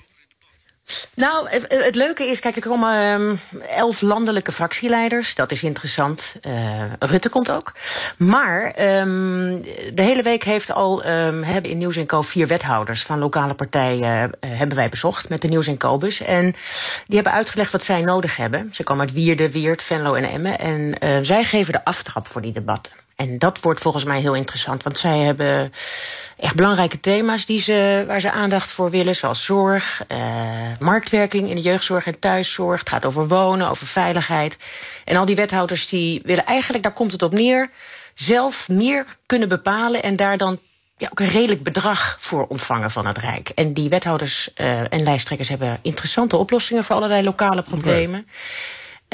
Speaker 22: Nou, het, het leuke is, kijk, er komen ehm, elf landelijke fractieleiders. Dat is interessant. Eh, Rutte komt ook. Maar ehm, de hele week heeft al, ehm, hebben in Nieuws Co vier wethouders van lokale partijen eh, hebben wij bezocht met de Nieuws Co-bus. En die hebben uitgelegd wat zij nodig hebben. Ze komen uit Wierde, Weert, Venlo en Emmen. En eh, zij geven de aftrap voor die debatten. En dat wordt volgens mij heel interessant, want zij hebben echt belangrijke thema's die ze, waar ze aandacht voor willen, zoals zorg, eh, marktwerking in de jeugdzorg en thuiszorg. Het gaat over wonen, over veiligheid. En al die wethouders die willen eigenlijk, daar komt het op neer, zelf meer kunnen bepalen en daar dan ja, ook een redelijk bedrag voor ontvangen van het Rijk. En die wethouders eh, en lijsttrekkers hebben interessante oplossingen voor allerlei lokale problemen.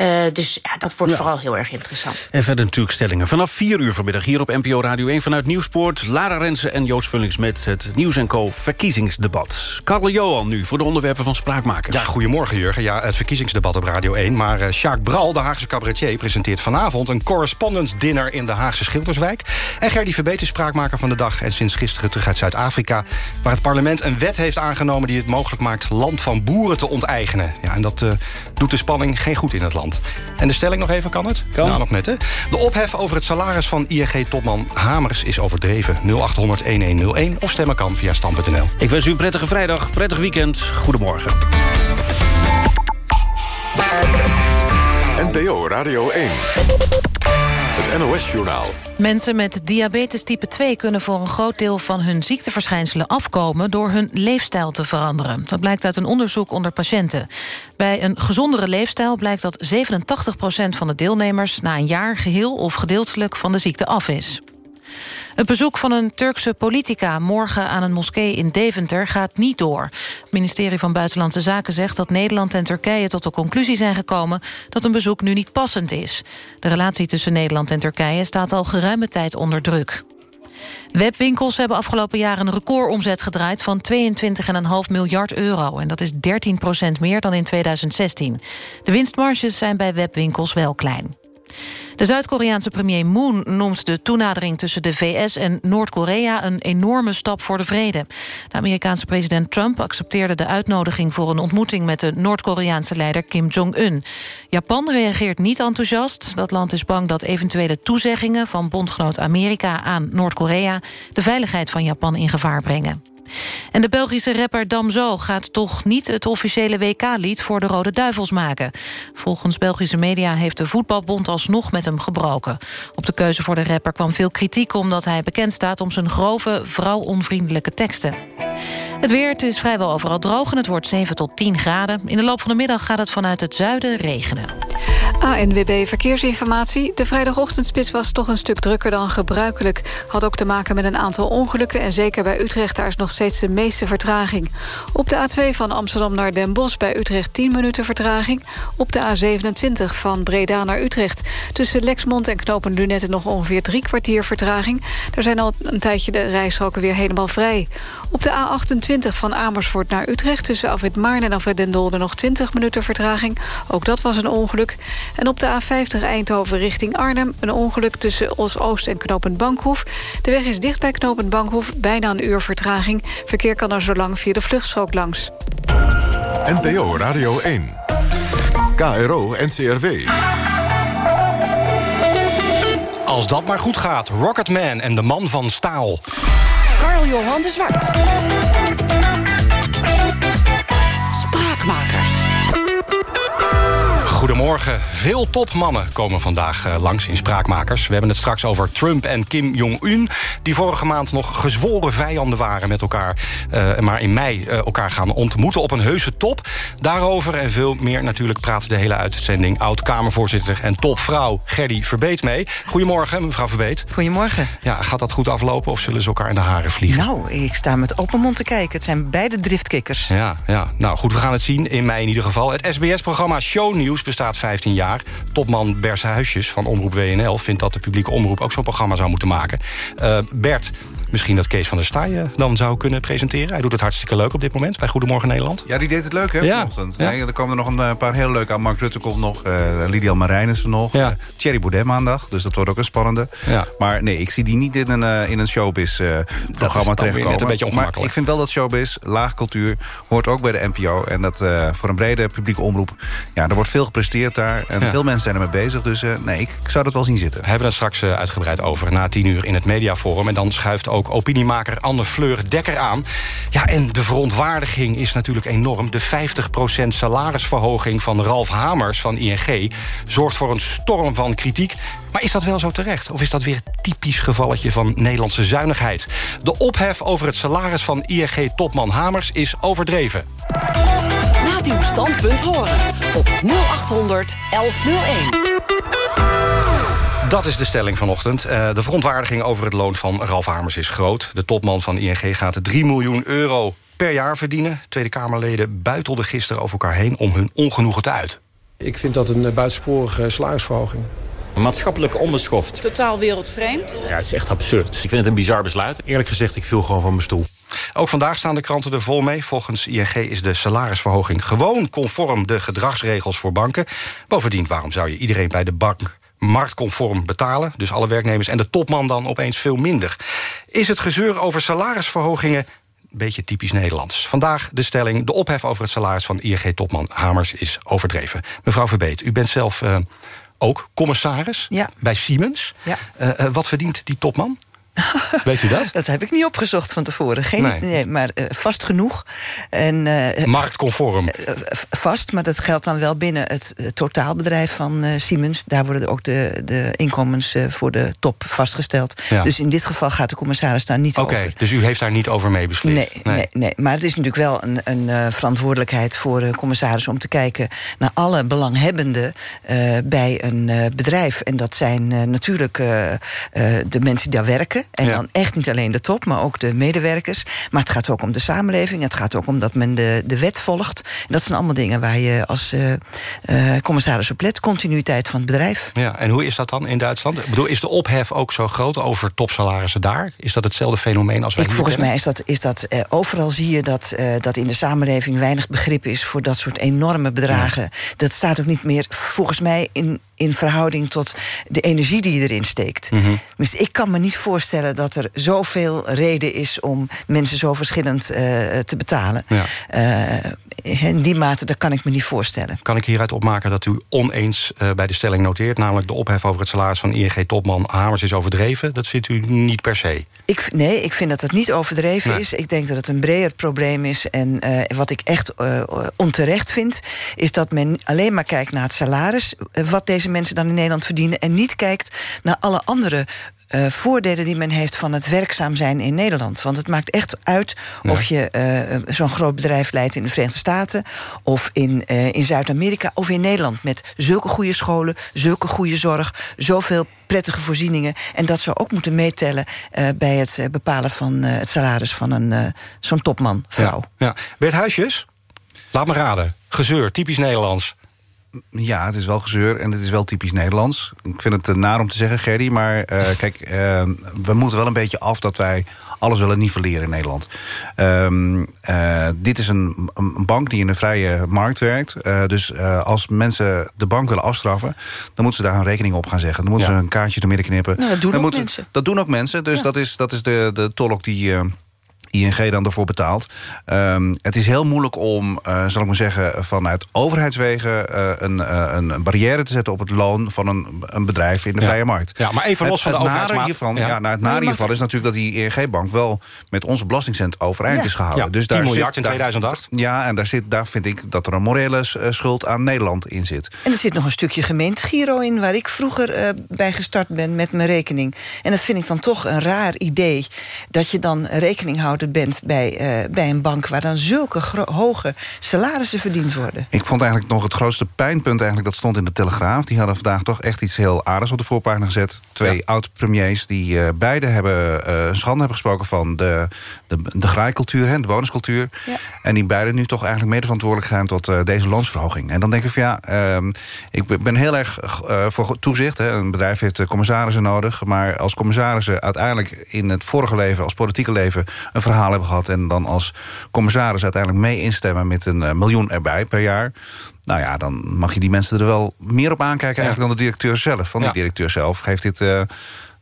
Speaker 22: Eh, dus ja, dat wordt vooral heel erg interessant.
Speaker 3: En verder natuurlijk stellingen. Vanaf 4 uur vanmiddag hier op NPO Radio 1 vanuit Nieuwspoort. Lara Rensen en Joost Vullings met het Nieuws Co verkiezingsdebat. Karel Johan nu voor de onderwerpen van Spraakmakers.
Speaker 23: Ja, goedemorgen Jurgen. Ja, het verkiezingsdebat op Radio 1. Maar uh, Sjaak Bral, de Haagse cabaretier, presenteert vanavond... een correspondence dinner in de Haagse Schilderswijk. En Gerdy Verbeet is spraakmaker van de dag... en sinds gisteren terug uit Zuid-Afrika... waar het parlement een wet heeft aangenomen... die het mogelijk maakt land van boeren te onteigenen. Ja, en dat uh, doet de spanning geen goed in het land. Nederland. En de stelling nog even, kan het?
Speaker 3: Kan.
Speaker 23: Nou, nog net, hè? De ophef over het salaris van ING-topman Hamers is overdreven. 0800-1101 of stemmen kan via stam.nl.
Speaker 3: Ik wens u een prettige vrijdag, prettig weekend. Goedemorgen.
Speaker 1: NPO Radio 1. NOS-journaal.
Speaker 4: Mensen met diabetes type 2 kunnen voor een groot deel van hun ziekteverschijnselen afkomen door hun leefstijl te veranderen. Dat blijkt uit een onderzoek onder patiënten. Bij een gezondere leefstijl blijkt dat 87% van de deelnemers na een jaar geheel of gedeeltelijk van de ziekte af is. Het bezoek van een Turkse politica morgen aan een moskee in Deventer gaat niet door. Het ministerie van Buitenlandse Zaken zegt dat Nederland en Turkije tot de conclusie zijn gekomen dat een bezoek nu niet passend is. De relatie tussen Nederland en Turkije staat al geruime tijd onder druk. Webwinkels hebben afgelopen jaar een recordomzet gedraaid van 22,5 miljard euro. En dat is 13 procent meer dan in 2016. De winstmarges zijn bij webwinkels wel klein. De Zuid-Koreaanse premier Moon noemt de toenadering tussen de VS en Noord-Korea een enorme stap voor de vrede. De Amerikaanse president Trump accepteerde de uitnodiging voor een ontmoeting met de Noord-Koreaanse leider Kim Jong-un. Japan reageert niet enthousiast. Dat land is bang dat eventuele toezeggingen van bondgenoot Amerika aan Noord-Korea de veiligheid van Japan in gevaar brengen. En de Belgische rapper Damso gaat toch niet het officiële WK-lied voor de Rode Duivels maken. Volgens Belgische media heeft de voetbalbond alsnog met hem gebroken. Op de keuze voor de rapper kwam veel kritiek omdat hij bekend staat om zijn grove, vrouwonvriendelijke teksten. Het weer, het is vrijwel overal droog en het wordt 7 tot 10 graden. In de loop van de middag gaat het vanuit het zuiden regenen.
Speaker 5: ANWB Verkeersinformatie. De vrijdagochtendspits was toch een stuk drukker dan gebruikelijk. Had ook te maken met een aantal ongelukken... en zeker bij Utrecht daar is nog steeds de meeste vertraging. Op de A2 van Amsterdam naar Den Bosch bij Utrecht 10 minuten vertraging. Op de A27 van Breda naar Utrecht. Tussen Lexmond en Knopen Lunette nog ongeveer drie kwartier vertraging. Er zijn al een tijdje de rijstroken weer helemaal vrij. Op de A28 van Amersfoort naar Utrecht... tussen Afrit Maarn en Afrit Den Dolder nog 20 minuten vertraging. Ook dat was een ongeluk. En op de A50 Eindhoven richting Arnhem... een ongeluk tussen Os-Oost en Knopend Bankhoef. De weg is dicht bij Knopend Bankhoef, bijna een uur vertraging. Verkeer kan er zo lang via de vluchtstrook langs.
Speaker 1: NPO Radio 1. KRO NCRW.
Speaker 23: Als dat maar goed gaat, Rocketman en de man van staal.
Speaker 10: Carl Johan de Zwart. Spraakmakers.
Speaker 23: Goedemorgen. Veel topmannen komen vandaag eh, langs in Spraakmakers. We hebben het straks over Trump en Kim Jong-un... die vorige maand nog gezworen vijanden waren met elkaar... Uh, maar in mei uh, elkaar gaan ontmoeten op een heuse top. Daarover en veel meer natuurlijk praat de hele uitzending... oud-Kamervoorzitter en topvrouw Gerdy Verbeet mee. Goedemorgen, mevrouw Verbeet.
Speaker 24: Goedemorgen.
Speaker 23: Ja, gaat dat goed aflopen of zullen ze elkaar in de haren vliegen?
Speaker 24: Nou, ik sta met open mond te kijken. Het zijn beide driftkikkers.
Speaker 23: Ja, ja. nou goed, we gaan het zien in mei in ieder geval. Het SBS-programma Shownieuws bestaat 15 jaar. Topman Bert Huisjes van Omroep WNL vindt dat de publieke omroep ook zo'n programma zou moeten maken. Uh, Bert, misschien dat Kees van der Staaien dan zou kunnen presenteren. Hij doet het hartstikke leuk op dit moment bij Goedemorgen Nederland.
Speaker 25: Ja, die deed het leuk hè, vanochtend.
Speaker 23: Ja.
Speaker 25: Nee, er komen er nog een paar hele leuke aan. Mark Rutte komt nog, uh, Lidian Marijn is er nog.
Speaker 23: Ja.
Speaker 25: Uh, Thierry Baudet maandag, dus dat wordt ook een spannende.
Speaker 23: Ja.
Speaker 25: Maar nee, ik zie die niet in een, in een showbiz-programma terechtkomen.
Speaker 23: Een beetje
Speaker 25: maar
Speaker 23: ongemakkelijk.
Speaker 25: ik vind wel dat showbiz, laagcultuur, hoort ook bij de NPO. En dat voor een brede publieke omroep, ja, er wordt veel gepresteerd daar. En
Speaker 23: Ja.
Speaker 25: veel mensen zijn ermee bezig, dus nee, ik, ik zou dat wel zien zitten.
Speaker 23: We hebben het straks uitgebreid over na tien uur in het Mediaforum. En dan schuift ook opiniemaker Anne Fleur Dekker aan. Ja, en de verontwaardiging is natuurlijk enorm. De 50% salarisverhoging van Ralf Hamers van ING... zorgt voor een storm van kritiek. Maar is dat wel zo terecht? Of is dat weer een typisch gevalletje van Nederlandse zuinigheid? De ophef over het salaris van ING-topman Hamers is overdreven.
Speaker 10: Laat uw standpunt horen op 0800 1101.
Speaker 23: Dat is de stelling vanochtend. Uh, de verontwaardiging over het loon van Ralf Hamers is groot. De topman van ING gaat 3 miljoen euro per jaar verdienen. Tweede Kamerleden buitelden gisteren over elkaar heen... om hun ongenoegen te uiten.
Speaker 13: Ik vind dat een buitensporige salarisverhoging.
Speaker 26: Maatschappelijk onbeschoft.
Speaker 27: Totaal wereldvreemd.
Speaker 28: Ja, het is echt absurd. Ik vind het een bizar besluit. Eerlijk gezegd, ik viel gewoon van mijn stoel.
Speaker 23: Ook vandaag staan de kranten er vol mee. Volgens ING is de salarisverhoging gewoon conform de gedragsregels voor banken. Bovendien, waarom zou je iedereen bij de bank marktconform betalen? Dus alle werknemers en de topman dan opeens veel minder. Is het gezeur over salarisverhogingen beetje typisch Nederlands. Vandaag de stelling, de ophef over het salaris van ING-topman Hamers is overdreven. Mevrouw Verbeet, u bent zelf uh, ook commissaris bij Siemens.
Speaker 24: Ja.
Speaker 23: Uh, uh, wat verdient die topman? Weet u dat?
Speaker 24: Dat heb ik niet opgezocht van tevoren. Geen, nee. nee maar uh, vast genoeg. En, uh,
Speaker 23: Marktconform?
Speaker 24: Uh, vast, maar dat geldt dan wel binnen het totaalbedrijf van Siemens. Daar worden ook de, de inkomens voor de top vastgesteld. Ja. Dus in dit geval gaat de commissaris daar niet
Speaker 23: okay,
Speaker 24: over.
Speaker 23: Dus u heeft daar niet over mee beslist?
Speaker 24: Nee, nee. nee, nee. maar het is natuurlijk wel een, een verantwoordelijkheid voor de commissaris... om te kijken naar alle belanghebbenden bij een bedrijf. En dat zijn natuurlijk de mensen die daar werken... En ja. dan echt niet alleen de top, maar ook de medewerkers. Maar het gaat ook om de samenleving. Het gaat ook om dat men de, de wet volgt. En dat zijn allemaal dingen waar je als uh, uh, commissaris op let. Continuïteit van het bedrijf.
Speaker 23: Ja, en hoe is dat dan in Duitsland? Ik bedoel, is de ophef ook zo groot over topsalarissen daar? Is dat hetzelfde fenomeen als wij
Speaker 24: Ik, Volgens mij is dat... Is dat uh, overal zie je dat, dat in de samenleving weinig begrip is... voor dat soort enorme bedragen. Ja. Dat staat ook niet meer, volgens mij... in in verhouding tot de energie die je erin steekt. Mm -hmm. Dus ik kan me niet voorstellen dat er zoveel reden is... om mensen zo verschillend uh, te betalen. Ja. Uh, in die mate, dat kan ik me niet voorstellen.
Speaker 23: Kan ik hieruit opmaken dat u oneens uh, bij de stelling noteert... namelijk de ophef over het salaris van ING-topman Hamers is overdreven? Dat vindt u niet per se?
Speaker 24: Ik, nee, ik vind dat het niet overdreven nee. is. Ik denk dat het een breder probleem is. En wat ik echt onterecht vind... is dat men alleen maar kijkt naar het salaris... wat deze mensen dan in Nederland verdienen... en niet kijkt naar alle andere uh, voordelen die men heeft van het werkzaam zijn in Nederland. Want het maakt echt uit ja. of je uh, zo'n groot bedrijf leidt in de Verenigde Staten... of in, uh, in Zuid-Amerika of in Nederland. Met zulke goede scholen, zulke goede zorg, zoveel prettige voorzieningen. En dat zou ook moeten meetellen bij het bepalen van het salaris van een zo'n topman, vrouw.
Speaker 23: Ja. Ja. Bert Huisjes, laat me raden. Gezeur, typisch Nederlands.
Speaker 25: Ja, het is wel gezeur en het is wel typisch Nederlands. Ik vind het uh, naar om te zeggen, Gerry. Maar uh, kijk, uh, we moeten wel een beetje af dat wij alles willen nivelleren in Nederland. Um, dit is een, een, bank die in een vrije markt werkt. dus als mensen de bank willen afstraffen... dan moeten ze daar een rekening op gaan zeggen. Dan moeten ja. ze een kaartje door midden knippen.
Speaker 24: Nou, dat doen
Speaker 25: dan
Speaker 24: ook mensen.
Speaker 25: Dat doen ook mensen. Dus ja. dat is, dat is de, de tolk die... ING dan ervoor betaalt. Um, het is heel moeilijk om, uh, zal ik maar zeggen... vanuit overheidswegen uh, een, uh, een barrière te zetten... op het loon van een, een bedrijf in de
Speaker 23: ja.
Speaker 25: vrije markt.
Speaker 23: Ja, maar even los
Speaker 25: het,
Speaker 23: van de
Speaker 25: het nare hiervan, ja. Ja, nou, Het nare hiervan is natuurlijk dat die ING-bank... wel met onze belastingcent overeind is gehouden.
Speaker 23: Ja,
Speaker 25: dus
Speaker 23: 10
Speaker 25: daar
Speaker 23: miljard
Speaker 25: zit,
Speaker 23: in 2008.
Speaker 25: Daar, ja, en daar, zit, daar vind ik dat er een morele schuld aan Nederland in zit.
Speaker 24: En er zit nog een stukje gemeend Giro in... waar ik vroeger bij gestart ben met mijn rekening. En dat vind ik dan toch een raar idee... dat je dan bent bij uh, bij een bank... waar dan zulke hoge salarissen verdiend worden.
Speaker 25: Ik vond eigenlijk nog het grootste pijnpunt... eigenlijk dat stond in de Telegraaf. Die hadden vandaag toch echt iets heel aardigs op de voorpagina gezet. Twee ja. oud-premiers die uh, beide hebben uh, schande hebben gesproken... van de, de, de graaikultuur, hè, de bonuscultuur. Ja. En die beide nu toch eigenlijk mede verantwoordelijk zijn... tot deze loonsverhoging. En dan denk ik van ja, ehm, ik ben heel erg voor toezicht. Hè. Een bedrijf heeft commissarissen nodig. Maar als commissarissen uiteindelijk in het vorige leven... als politieke leven een verhaal hebben gehad... en dan als commissaris uiteindelijk mee instemmen... met een uh, miljoen erbij per jaar... nou ja, dan mag je die mensen er wel meer op aankijken... eigenlijk ja. dan de directeur zelf. Want ja. de directeur zelf geeft dit...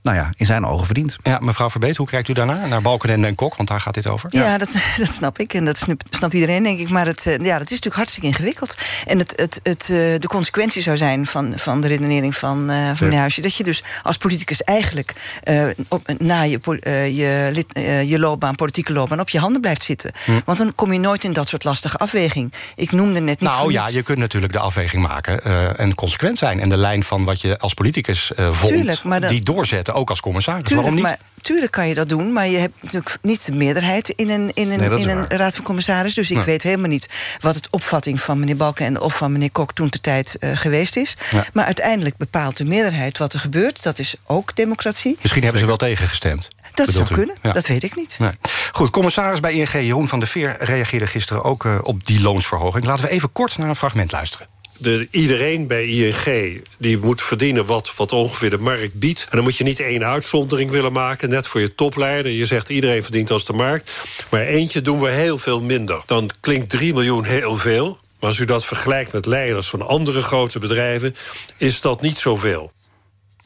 Speaker 25: Nou ja, in zijn ogen verdiend.
Speaker 23: Ja, mevrouw Verbeet, hoe kijkt u daarna? Naar Balkenende en Kok, want daar gaat dit over.
Speaker 24: Ja, ja dat, dat snap ik en dat snap, snap iedereen, denk ik. Maar het, ja, dat is natuurlijk hartstikke ingewikkeld. En het, het, het, de consequentie zou zijn van, van de redenering van, uh, van meneer Huisje... dat je dus als politicus eigenlijk uh, op, na je, uh, je, lid, je loopbaan, politieke loopbaan... op je handen blijft zitten. Hm. Want dan kom je nooit in dat soort lastige afweging. Ik noemde net niet
Speaker 23: Nou ja,
Speaker 24: niets.
Speaker 23: je kunt natuurlijk de afweging maken en consequent zijn. En de lijn van wat je als politicus vond,
Speaker 24: Tuurlijk, maar dan,
Speaker 23: die doorzetten, ook als commissaris.
Speaker 24: Tuurlijk,
Speaker 23: Waarom niet?
Speaker 24: Maar, tuurlijk kan je dat doen, maar je hebt natuurlijk niet de meerderheid... in een, in een,
Speaker 23: nee,
Speaker 24: in een raad van commissaris. Dus ik
Speaker 23: Nee.
Speaker 24: weet helemaal niet wat het opvatting van meneer Balken... of van meneer Kok toen de tijd uh, geweest is.
Speaker 23: Ja.
Speaker 24: Maar uiteindelijk bepaalt de meerderheid wat er gebeurt. Dat is ook democratie.
Speaker 23: Misschien hebben ze wel tegengestemd.
Speaker 24: Dat zou
Speaker 23: u?
Speaker 24: kunnen,
Speaker 23: Ja.
Speaker 24: dat weet ik niet.
Speaker 23: Nee. Goed, commissaris bij ING Jeroen van der Veer reageerde gisteren ook uh, op die loonsverhoging. Laten we even kort naar een fragment luisteren.
Speaker 29: De, iedereen bij ING die moet verdienen wat, wat ongeveer de markt biedt. En dan moet je niet één uitzondering willen maken, net voor je topleider. Je zegt iedereen verdient als de markt. Maar eentje doen we heel veel minder. Dan klinkt 3 miljoen heel veel. Maar als u dat vergelijkt met leiders van andere grote bedrijven... is dat niet zoveel.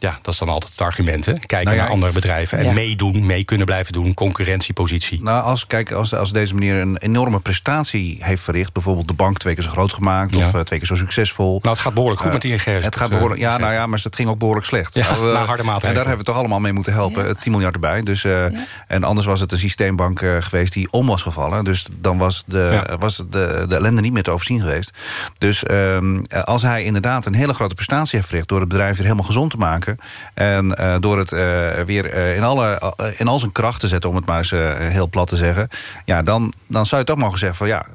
Speaker 23: Ja, dat is dan altijd het argument, hè? Kijken
Speaker 25: Nou ja,
Speaker 23: naar andere bedrijven en
Speaker 25: ja.
Speaker 23: meedoen, mee kunnen blijven doen, concurrentiepositie.
Speaker 25: Nou, als, kijk, als, als deze meneer een enorme prestatie heeft verricht... bijvoorbeeld de bank twee keer zo groot gemaakt... of eh, twee keer zo succesvol...
Speaker 23: Nou, het gaat behoorlijk goed
Speaker 25: Eh,
Speaker 23: met ING.
Speaker 25: Het gaat behoorlijk, ja, nou ja, maar het ging ook behoorlijk slecht.
Speaker 23: Ja,
Speaker 25: Nou, eh,
Speaker 23: na harde maatregelen.
Speaker 25: En daar hebben we toch allemaal mee moeten helpen. Eh, 10 miljard erbij. Dus, eh, En anders was het een systeembank eh, geweest die om was gevallen. Dus dan was de, was de, de ellende niet meer te overzien geweest. Dus ehm, eh, als hij inderdaad een hele grote prestatie heeft verricht... door het bedrijf weer helemaal gezond te maken... en eh, door het eh, weer eh, in, alle, in al zijn kracht te zetten... om het maar eens heel plat te zeggen... ja, dan, dan zou je toch mogen zeggen van ja,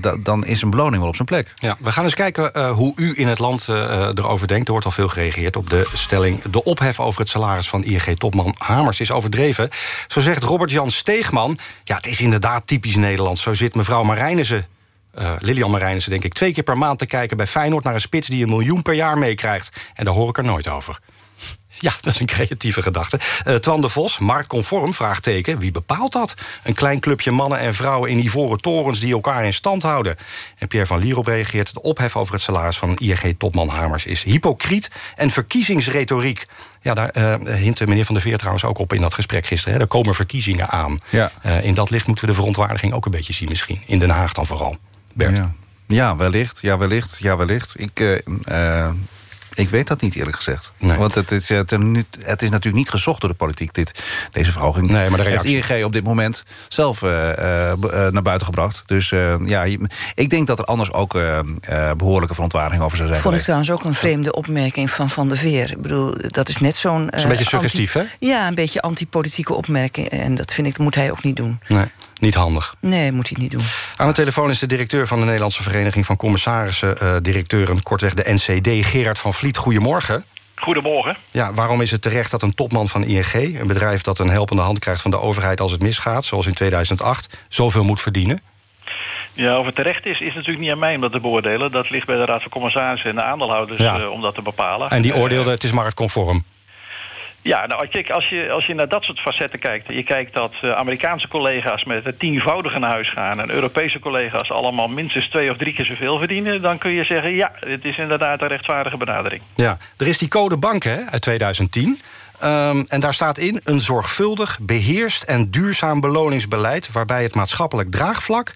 Speaker 25: da- dan is een beloning wel op zijn plek.
Speaker 23: Ja, we gaan eens kijken hoe u in het land erover denkt. Er wordt al veel gereageerd op de stelling... de ophef over het salaris van ING-topman Hamers is overdreven. Zo zegt Robert-Jan Steegman... ja, het is inderdaad typisch Nederlands. Zo zit mevrouw Marijnissen... Lilian Marijnissen, denk ik, twee keer per maand te kijken bij Feyenoord... naar een spits die een miljoen per jaar meekrijgt. En daar hoor ik er nooit over. Ja, dat is een creatieve gedachte. Eh Twan de Vos, marktconform, vraagteken. Wie bepaalt dat? Een klein clubje mannen en vrouwen in ivoren torens... die elkaar in stand houden. En Pierre van Lierop reageert... de ophef over het salaris van ING-topman Hamers is hypocriet... en verkiezingsretoriek. Ja, daar eh hintte meneer Van der Veer trouwens ook op in dat gesprek gisteren. Hè. Er komen verkiezingen aan.
Speaker 25: Ja.
Speaker 23: Eh, in dat licht moeten we de verontwaardiging ook een beetje zien misschien. In Den Haag dan vooral. Bert.
Speaker 25: Ja. ja, wellicht, ja, wellicht, ja, wellicht. Ik, ik weet dat niet eerlijk gezegd. Want het is, eh, het is natuurlijk niet gezocht door de politiek, dit, deze verhoging.
Speaker 23: Nee, maar de
Speaker 25: heeft
Speaker 23: reactie.
Speaker 25: ING op dit moment zelf eh, eh, naar buiten gebracht. Dus eh, ja, ik denk dat er anders ook eh, eh, behoorlijke verontwaardiging over zou zijn
Speaker 24: Vond ik
Speaker 25: geweest.
Speaker 24: trouwens ook een vreemde opmerking van Van der Veer. Ik bedoel, dat is net zo'n...
Speaker 23: is een
Speaker 24: eh,
Speaker 23: beetje suggestief,
Speaker 24: anti- Ja, een beetje antipolitieke opmerking. En dat vind ik, dat moet hij ook niet doen.
Speaker 23: Nee, niet handig.
Speaker 24: Nee, moet hij niet doen.
Speaker 23: Aan de telefoon is de directeur van de Nederlandse Vereniging van Commissarissen, eh, directeuren, kortweg de NCD, Gerard van Vliet. Goedemorgen.
Speaker 30: Goedemorgen.
Speaker 23: Ja, waarom is het terecht dat een topman van ING, een bedrijf dat een helpende hand krijgt van de overheid als het misgaat, zoals in 2008, zoveel moet verdienen?
Speaker 30: Ja, of het terecht is, is natuurlijk niet aan mij om dat te beoordelen. Dat ligt bij de Raad van Commissarissen en de aandeelhouders
Speaker 23: Ja.
Speaker 30: eh, om dat te bepalen.
Speaker 23: En die
Speaker 30: Eh,
Speaker 23: oordeelde, het is marktconform.
Speaker 30: Ja, nou, kijk, als je, als je naar dat soort facetten kijkt... je kijkt dat eh, Amerikaanse collega's met het tienvoudige naar huis gaan... en Europese collega's allemaal minstens twee of drie keer zoveel verdienen... dan kun je zeggen, ja, het is inderdaad een rechtvaardige benadering.
Speaker 23: Ja, er is die code banken hè, uit 2010. Ehm, en daar staat in een zorgvuldig, beheerst en duurzaam beloningsbeleid... waarbij het maatschappelijk draagvlak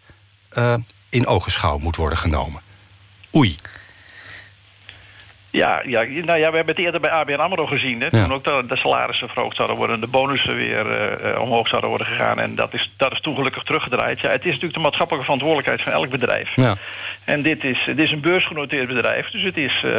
Speaker 23: eh, in ogenschouw moet worden genomen. Oei.
Speaker 30: Ja, ja, nou ja, we hebben het eerder bij ABN AMRO gezien. Hè,
Speaker 23: Ja.
Speaker 30: Toen ook de, de salarissen verhoogd zouden worden... de bonussen weer eh, eh, omhoog zouden worden gegaan. En dat is, dat is toen gelukkig teruggedraaid. Ja, het is natuurlijk de maatschappelijke verantwoordelijkheid van elk bedrijf.
Speaker 23: Ja.
Speaker 30: En dit is, dit is een beursgenoteerd bedrijf. Dus het is eh,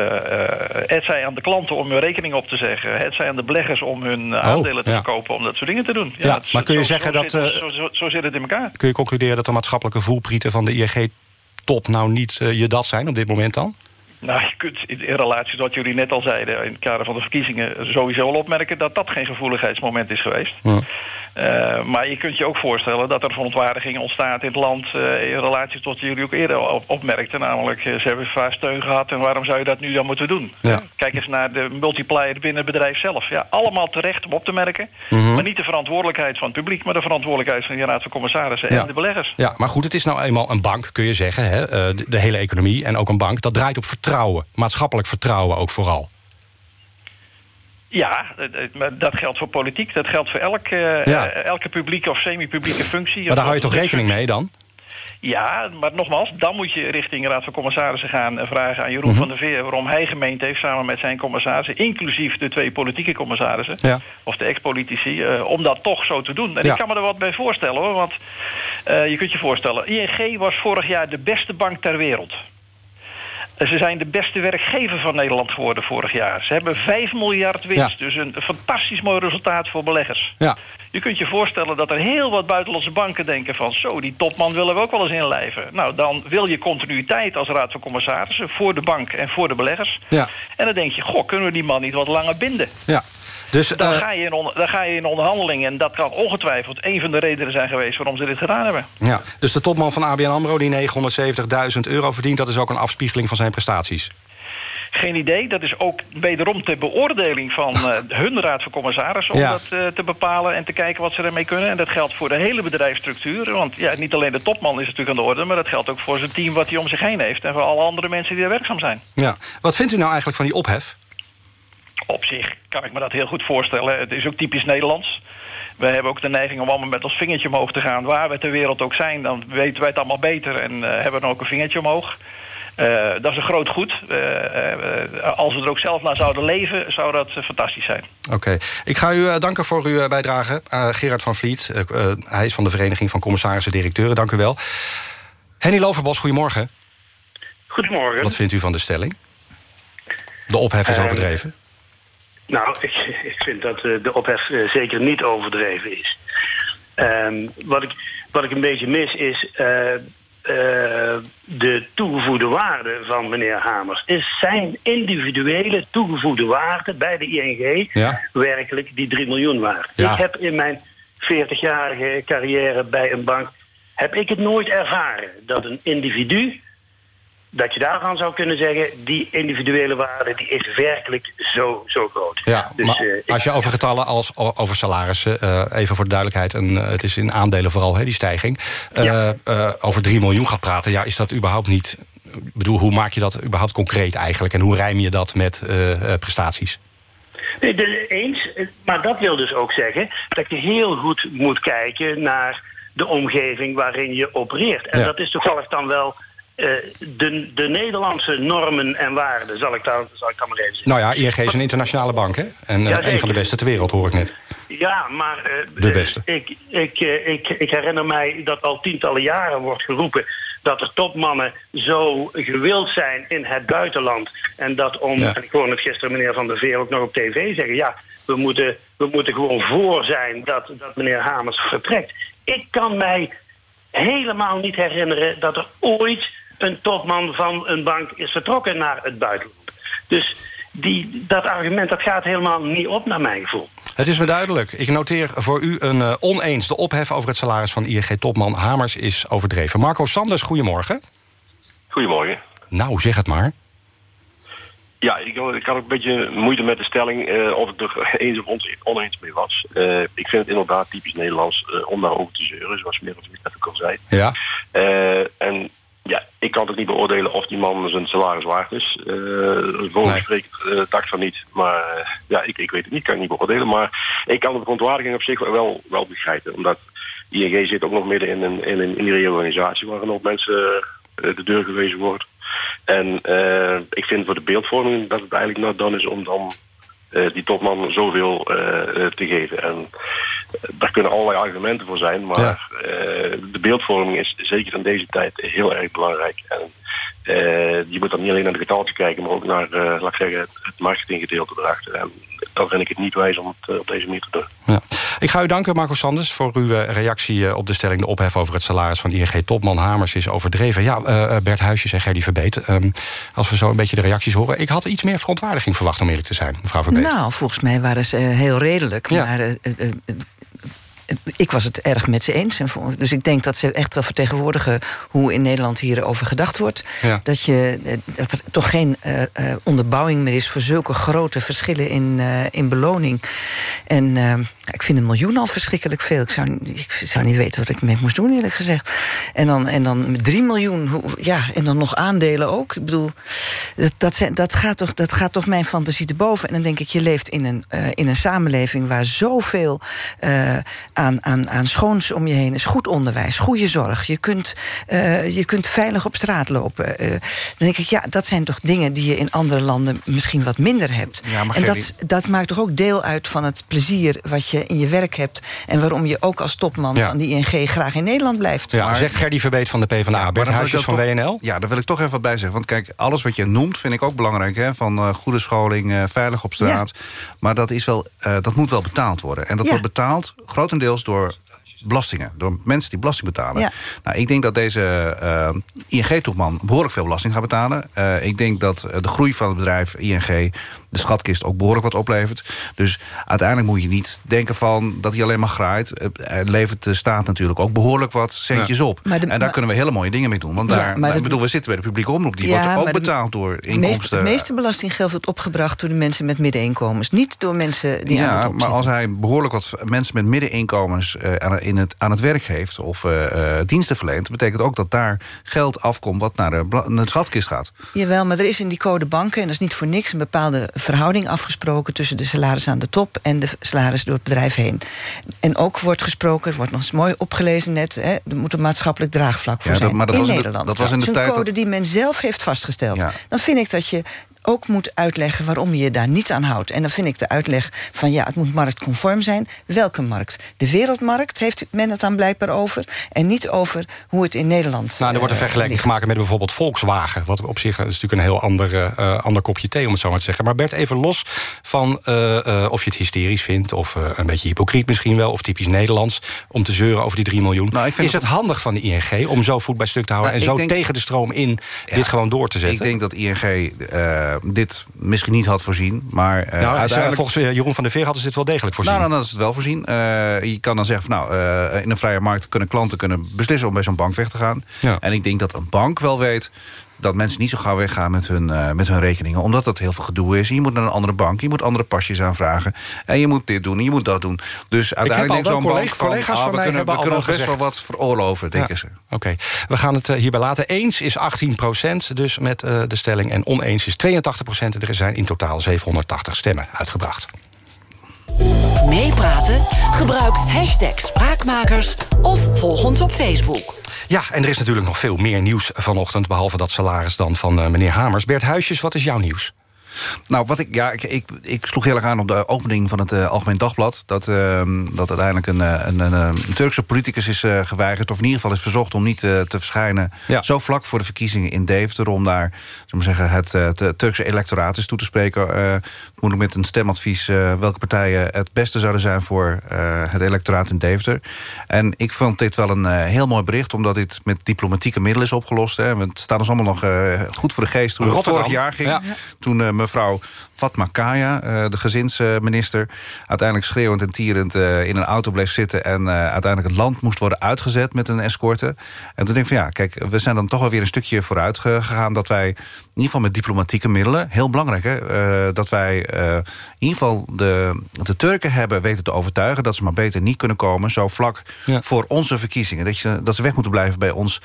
Speaker 30: het zij aan de klanten om hun rekening op te zeggen. Het zij aan de beleggers om hun eh, aandelen te verkopen. Om dat soort dingen te doen.
Speaker 23: Ja,
Speaker 30: het
Speaker 23: maar kun je
Speaker 30: zo-
Speaker 23: zeggen
Speaker 30: zo
Speaker 23: dat,
Speaker 30: Zit, zo, zit het in elkaar.
Speaker 23: Kun je concluderen dat de maatschappelijke voelprieten van de ING-top... nou niet je dat zijn op dit moment dan?
Speaker 30: Nou, je kunt in relatie tot wat jullie net al zeiden... in het kader van de verkiezingen sowieso wel opmerken... dat dat geen gevoeligheidsmoment is geweest. Eh, maar je kunt je ook voorstellen dat er verontwaardiging ontstaat in het land... eh, in relatie tot wat jullie ook eerder op, opmerkten. Namelijk, eh, ze hebben vaak steun gehad en waarom zou je dat nu dan moeten doen?
Speaker 23: Ja.
Speaker 30: Kijk eens naar de multiplier binnen het bedrijf zelf. Ja, allemaal terecht om op te merken.
Speaker 23: Mhm.
Speaker 30: Maar niet de verantwoordelijkheid van het publiek... maar de verantwoordelijkheid van de Raad van Commissarissen
Speaker 23: Ja.
Speaker 30: en de beleggers.
Speaker 23: Ja, maar goed, het is nou eenmaal een bank, kun je zeggen. Hè? de, de hele economie en ook een bank. Dat draait op vertrouwen. Maatschappelijk vertrouwen ook vooral.
Speaker 30: Ja, het- maar dat geldt voor politiek. Dat geldt voor elk, eh,
Speaker 23: Ja.
Speaker 30: eh, elke publieke of semi-publieke functie.
Speaker 23: Maar daar hou je toch rekening mee dan?
Speaker 30: Ja, maar nogmaals, dan moet je richting de Raad van Commissarissen gaan... en vragen aan Jeroen
Speaker 23: Mhm.
Speaker 30: van der Veer... waarom hij gemeend heeft samen met zijn commissarissen... inclusief de twee politieke commissarissen...
Speaker 23: Ja.
Speaker 30: of de ex-politici, eh, om dat toch zo te doen. En
Speaker 23: Ja.
Speaker 30: ik kan me er wat bij voorstellen, hoor. Want eh, je kunt je voorstellen... ING was vorig jaar de beste bank ter wereld. Ze zijn de beste werkgever van Nederland geworden vorig jaar. Ze hebben 5 miljard winst.
Speaker 23: Ja.
Speaker 30: Dus een fantastisch mooi resultaat voor beleggers.
Speaker 23: Ja.
Speaker 30: Je kunt je voorstellen dat er heel wat buitenlandse banken denken van... zo, die topman willen we ook wel eens inlijven. Nou, dan wil je continuïteit als raad van commissarissen... voor de bank en voor de beleggers.
Speaker 23: Ja.
Speaker 30: En dan denk je, goh, kunnen we die man niet wat langer binden?
Speaker 23: Ja. Dus,
Speaker 30: Dan,
Speaker 23: eh,
Speaker 30: ga je in on- dan ga je in onderhandeling... en dat kan ongetwijfeld een van de redenen zijn geweest... waarom ze dit gedaan hebben.
Speaker 23: ja. dus de topman van ABN AMRO die 970.000 euro verdient... dat is ook een afspiegeling van zijn prestaties.
Speaker 30: Geen idee. Dat is ook wederom ter beoordeling van eh, hun raad van commissarissen... om
Speaker 23: Ja.
Speaker 30: dat eh, te bepalen en te kijken wat ze ermee kunnen. En dat geldt voor de hele bedrijfsstructuur. Want ja, niet alleen de topman is natuurlijk aan de orde... maar dat geldt ook voor zijn team wat hij om zich heen heeft... en voor alle andere mensen die er werkzaam zijn.
Speaker 23: Ja. Wat vindt u nou eigenlijk van die ophef?
Speaker 30: Op zich kan ik me dat heel goed voorstellen. Het is ook typisch Nederlands. We hebben ook de neiging om allemaal met ons vingertje omhoog te gaan. Waar we ter wereld ook zijn, dan weten wij het allemaal beter... en uh, hebben dan ook een vingertje omhoog. Uh, dat is een groot goed. Uh, als we er ook zelf naar zouden leven, zou dat fantastisch zijn.
Speaker 23: Oké. Ik ga u danken voor uw bijdrage. Gerard van Vliet, hij is van de Vereniging van Commissarissen-Directeuren. Dank u wel. Henny Loverbos, goedemorgen.
Speaker 31: Goedemorgen.
Speaker 23: Wat vindt u van de stelling? De ophef is overdreven.
Speaker 31: Nou, ik, ik vind dat uh, de ophef uh, zeker niet overdreven is. Um, wat, ik, wat ik een beetje mis is uh, de toegevoegde waarde van meneer Hamers. Is zijn individuele toegevoegde waarde bij de ING
Speaker 23: ja.
Speaker 31: werkelijk die 3 miljoen waard?
Speaker 23: Ja.
Speaker 31: Ik heb in mijn 40-jarige carrière bij een bank... heb ik het nooit ervaren dat een individu dat je daarvan zou kunnen zeggen... die individuele waarde die is werkelijk zo, zo groot.
Speaker 23: Ja,
Speaker 31: dus,
Speaker 23: maar
Speaker 31: uh,
Speaker 23: als je over getallen als over salarissen... Uh, even voor de duidelijkheid, een, uh, het is in aandelen vooral hè, die stijging... Ja. over 3 miljoen gaat praten, ja, is dat überhaupt niet... Ik bedoel, hoe maak je dat überhaupt concreet eigenlijk? En hoe rijm je dat met prestaties?
Speaker 31: Nee, dus eens, maar dat wil dus ook zeggen... dat je heel goed moet kijken naar de omgeving waarin je opereert. En
Speaker 23: Ja.
Speaker 31: dat is toevallig dan wel... Uh, de, de Nederlandse normen en waarden, zal ik, dan, zal ik dan maar even zeggen.
Speaker 23: Nou ja, ING is een internationale bank, hè? En
Speaker 31: Ja,
Speaker 23: uh, een van de beste ter wereld, hoor ik net.
Speaker 31: Ja, maar uh,
Speaker 23: De beste.
Speaker 31: Ik, ik, ik, ik herinner mij dat al tientallen jaren wordt geroepen... dat er topmannen zo gewild zijn in het buitenland. En dat om,
Speaker 23: Ja.
Speaker 31: en ik hoorde het gisteren meneer Van der Veer ook nog op tv zeggen... ja, we moeten, we moeten gewoon voor zijn dat, dat meneer Hamers vertrekt. Ik kan mij helemaal niet herinneren dat er ooit een topman van een bank is vertrokken naar het buitenland. Dus die, dat argument dat gaat helemaal niet op naar mijn gevoel.
Speaker 23: Het is me duidelijk. Ik noteer voor u een uh, oneens. De ophef over het salaris van ING-topman Hamers is overdreven. Marco Sanders, goedemorgen.
Speaker 32: Goedemorgen.
Speaker 23: Nou, zeg het maar.
Speaker 32: Ja, ik, ik had ook een beetje moeite met de stelling uh, of ik er eens of oneens mee was. Uh, ik vind het inderdaad typisch Nederlands uh, om daarover te zeuren, zoals meneer of net ook al zei.
Speaker 23: Ja.
Speaker 32: en ik kan toch niet beoordelen of die man zijn salaris waard is. Uh, volgens nee. uh, dacht van niet. Maar uh, ja, ik, ik weet het niet, kan ik niet beoordelen. Maar ik kan de verontwaardiging op zich wel, wel begrijpen. Omdat ING zit ook nog midden in een, in een, in een reorganisatie... waar een hoop mensen de deur gewezen wordt. En ik vind voor de beeldvorming dat het eigenlijk not done is om dan... die topman zoveel te geven. En daar kunnen allerlei argumenten voor zijn, maar ja. de beeldvorming is zeker in deze tijd heel erg belangrijk. En je moet dan niet alleen naar de getalletjes kijken, maar ook naar, uh, laat ik zeggen, het, marketinggedeelte erachter. En dan vind ik het niet wijs om het op deze manier te doen.
Speaker 23: Ja. Ik ga u danken, Marco Sanders, voor uw reactie op de stelling... de ophef over het salaris van ING-topman Hamers is overdreven. Ja, Bert Huisjes en Gerdy Verbeet, um, als we zo een beetje de reacties horen... ik had iets meer verontwaardiging verwacht, om eerlijk te zijn, mevrouw Verbeet.
Speaker 24: Nou, volgens mij waren ze heel redelijk,
Speaker 23: ja.
Speaker 24: maar ik was het erg met ze eens. Dus ik denk dat ze echt wel vertegenwoordigen... hoe in Nederland hierover gedacht wordt.
Speaker 23: Ja.
Speaker 24: Dat, je, dat er toch geen uh, uh, onderbouwing meer is... voor zulke grote verschillen in, uh, in beloning. En ik vind een miljoen al verschrikkelijk veel. Ik zou, ik zou niet weten wat ik mee moest doen, eerlijk gezegd. En dan, en dan drie miljoen, hoe, ja, en dan nog aandelen ook. Ik bedoel, dat, dat, gaat toch, dat gaat toch mijn fantasie te boven. En dan denk ik, je leeft in een, in een samenleving... waar zoveel aan, aan, aan schoons om je heen is. Goed onderwijs, goede zorg. Je kunt, uh, je kunt veilig op straat lopen. Uh, dan denk ik, ja, dat zijn toch dingen die je in andere landen misschien wat minder hebt.
Speaker 23: Ja,
Speaker 24: en dat, dat maakt toch ook deel uit van het plezier wat je in je werk hebt. En waarom je ook als topman
Speaker 23: Ja.
Speaker 24: van die ING graag in Nederland blijft.
Speaker 23: Ja, zegt Gerdy Verbeet van de PvdA.
Speaker 25: Ja,
Speaker 23: Bert
Speaker 25: maar
Speaker 23: Huisjes van WNL.
Speaker 25: Ja, daar wil ik toch even wat bij zeggen. Want kijk, alles wat je noemt vind ik ook belangrijk. Hè? Van eh, goede scholing, eh, veilig op straat. Maar dat, is wel, eh, dat moet wel betaald worden. En dat
Speaker 24: Ja.
Speaker 25: wordt betaald grotendeels door belastingen. Door mensen die belasting betalen.
Speaker 24: Ja.
Speaker 25: Nou, ik denk dat deze eh, ING-topman behoorlijk veel belasting gaat betalen. Eh, ik denk dat eh, de groei van het bedrijf ING... de schatkist ook behoorlijk wat oplevert. Dus uiteindelijk moet je niet denken van dat hij alleen maar graait. Het levert de staat natuurlijk ook behoorlijk wat centjes
Speaker 24: Ja.
Speaker 25: op.
Speaker 24: De-
Speaker 25: en daar
Speaker 24: maar-
Speaker 25: kunnen we hele mooie dingen mee doen. Want
Speaker 24: Ja,
Speaker 25: daar,
Speaker 24: maar
Speaker 25: nou, ik bedoel, we zitten bij de publieke omroep. Die
Speaker 24: Ja,
Speaker 25: wordt ook
Speaker 24: de-
Speaker 25: betaald door inkomsten.
Speaker 24: de meeste belastinggeld wordt opgebracht door de mensen met middeninkomens. Niet door mensen die aan
Speaker 25: ja,
Speaker 24: het top
Speaker 25: maar als hij behoorlijk wat mensen met middeninkomens aan, in het, aan het werk heeft... of eh, eh, diensten verleent, betekent ook dat daar geld afkomt... wat naar de, naar de schatkist gaat.
Speaker 24: Jawel, maar er is in die code banken, en dat is niet voor niks... een bepaalde verhouding afgesproken tussen de salaris aan de top en de salaris door het bedrijf heen. En ook wordt gesproken, het wordt nog eens mooi opgelezen net, hè, er moet een maatschappelijk draagvlak voor
Speaker 25: Ja, dat-
Speaker 24: zijn
Speaker 25: maar dat
Speaker 24: in
Speaker 25: was in de-
Speaker 24: Nederland.
Speaker 25: dat was in de
Speaker 24: Het is een
Speaker 25: tijd dat-
Speaker 24: code die men zelf heeft vastgesteld. Dan vind ik dat je ook moet uitleggen waarom je je daar niet aan houdt. En dan vind ik de uitleg van ja, het moet marktconform zijn. Welke markt? De wereldmarkt heeft men het dan blijkbaar over. En niet over hoe het in Nederland
Speaker 23: Nou, er wordt een
Speaker 24: eh,
Speaker 23: vergelijking
Speaker 24: ligt.
Speaker 23: gemaakt met bijvoorbeeld Volkswagen. Wat op zich is natuurlijk een heel ander, eh, ander kopje thee, om het zo maar te zeggen. Maar Bert, even los van eh, eh, of je het hysterisch vindt... of eh, een beetje hypocriet misschien wel, of typisch Nederlands... om te zeuren over die 3 miljoen.
Speaker 25: Nou, ik vind
Speaker 23: is het handig van de ING om zo voet bij stuk te houden...
Speaker 25: Nou,
Speaker 23: en zo
Speaker 25: denk-
Speaker 23: tegen de stroom in dit gewoon door te zetten?
Speaker 25: Ik denk dat ING eh, dit misschien niet had voorzien. Maar eh,
Speaker 23: nou,
Speaker 25: uiteindelijk...
Speaker 23: volgens Jeroen van der Veer hadden ze dit wel degelijk voorzien.
Speaker 25: Nou, nou, dan is het wel voorzien. Eh, je kan dan zeggen, van, nou, in een vrije markt kunnen klanten kunnen beslissen om bij zo'n bank weg te gaan. En ik denk dat een bank wel weet dat mensen niet zo gauw weggaan met hun, eh, met hun rekeningen. Omdat dat heel veel gedoe is. Je moet naar een andere bank, je moet andere pasjes aanvragen. En je moet dit doen en je moet dat doen. Dus uiteindelijk zo'n bank
Speaker 23: collega- collega's
Speaker 25: van... ah,
Speaker 23: van
Speaker 25: we
Speaker 23: mij
Speaker 25: kunnen, we
Speaker 23: hebben al
Speaker 25: kunnen
Speaker 23: wel
Speaker 25: best wel wat veroorloven, denken
Speaker 23: Ja.
Speaker 25: ze.
Speaker 23: Oké, we gaan het eh, hierbij laten. Eens is 18% dus met eh, de stelling. En oneens is 82% Er zijn in totaal 780 stemmen uitgebracht.
Speaker 10: Meepraten? Gebruik hashtag Spraakmakers of volg ons op Facebook.
Speaker 23: Ja, en er is natuurlijk nog veel meer nieuws vanochtend... behalve dat salaris dan van eh, meneer Hamers. Bert Huisjes, wat is jouw nieuws?
Speaker 25: Nou, wat ik, ja, ik, ik, ik sloeg heel erg aan op de opening van het eh, Algemeen Dagblad... dat, ehm, dat uiteindelijk een, eh, een, een, een Turkse politicus is eh, geweigerd... of in ieder geval is verzocht om niet eh, te verschijnen... zo vlak voor de verkiezingen in Deventer... om daar we zeggen, het, eh, het Turkse electoraat eens toe te spreken... eh moeilijk met een stemadvies eh, welke partijen het beste zouden zijn... voor eh, het electoraat in Deventer. En ik vond dit wel een eh, heel mooi bericht... omdat dit met diplomatieke middelen is opgelost. Hè. We staan ons allemaal nog eh, goed voor de geest toen het vorig jaar ging.
Speaker 23: Ja.
Speaker 25: Toen eh, mevrouw Fatma Kaya, eh, de gezinsminister... uiteindelijk schreeuwend en tierend eh, in een auto bleef zitten... en eh, uiteindelijk het land moest worden uitgezet met een escorte. En toen denk ik van ja, kijk, we zijn dan toch wel weer een stukje vooruit ge- gegaan... dat wij in ieder geval met diplomatieke middelen... heel belangrijk hè, dat wij in ieder geval de, de Turken hebben weten te overtuigen... dat ze maar beter niet kunnen komen zo vlak voor onze verkiezingen. Dat, je, dat ze weg moeten blijven bij ons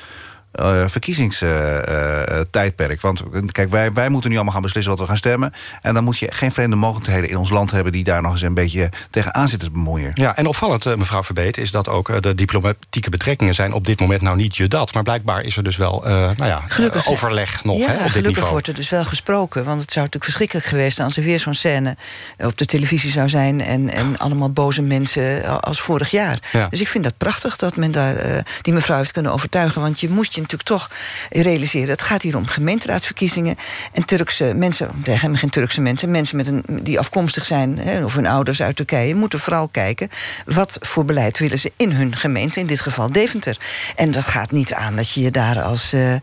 Speaker 25: eh, verkiezingstijdperk. Want eh, kijk, wij, wij moeten nu allemaal gaan beslissen wat we gaan stemmen. En dan moet je geen vreemde mogelijkheden in ons land hebben... die daar nog eens een beetje tegenaan zitten te bemoeien.
Speaker 23: Ja, en opvallend, eh, mevrouw Verbeet, is dat ook eh, de diplomatieke betrekkingen zijn op dit moment nou niet je dat. Maar blijkbaar is er dus wel eh, nou ja,
Speaker 24: Gelukkig
Speaker 23: overleg nog
Speaker 24: ja,
Speaker 23: hè, op dit
Speaker 24: gelukkig
Speaker 23: niveau.
Speaker 24: wordt er dus wel gesproken. Want het zou natuurlijk verschrikkelijk geweest zijn... als er weer zo'n scène op de televisie zou zijn... en, en allemaal boze mensen als vorig jaar.
Speaker 23: Ja.
Speaker 24: Dus ik vind dat prachtig dat men daar eh, die mevrouw heeft kunnen overtuigen. Want je moest je natuurlijk toch realiseren... het gaat hier om gemeenteraadsverkiezingen. En Turkse mensen, tegen geen Turkse mensen... mensen met een, die afkomstig zijn, hè, of hun ouders uit Turkije... moeten vooral kijken wat voor beleid willen ze in hun gemeente. In dit geval Deventer. En dat gaat niet aan dat je je daar als, eh,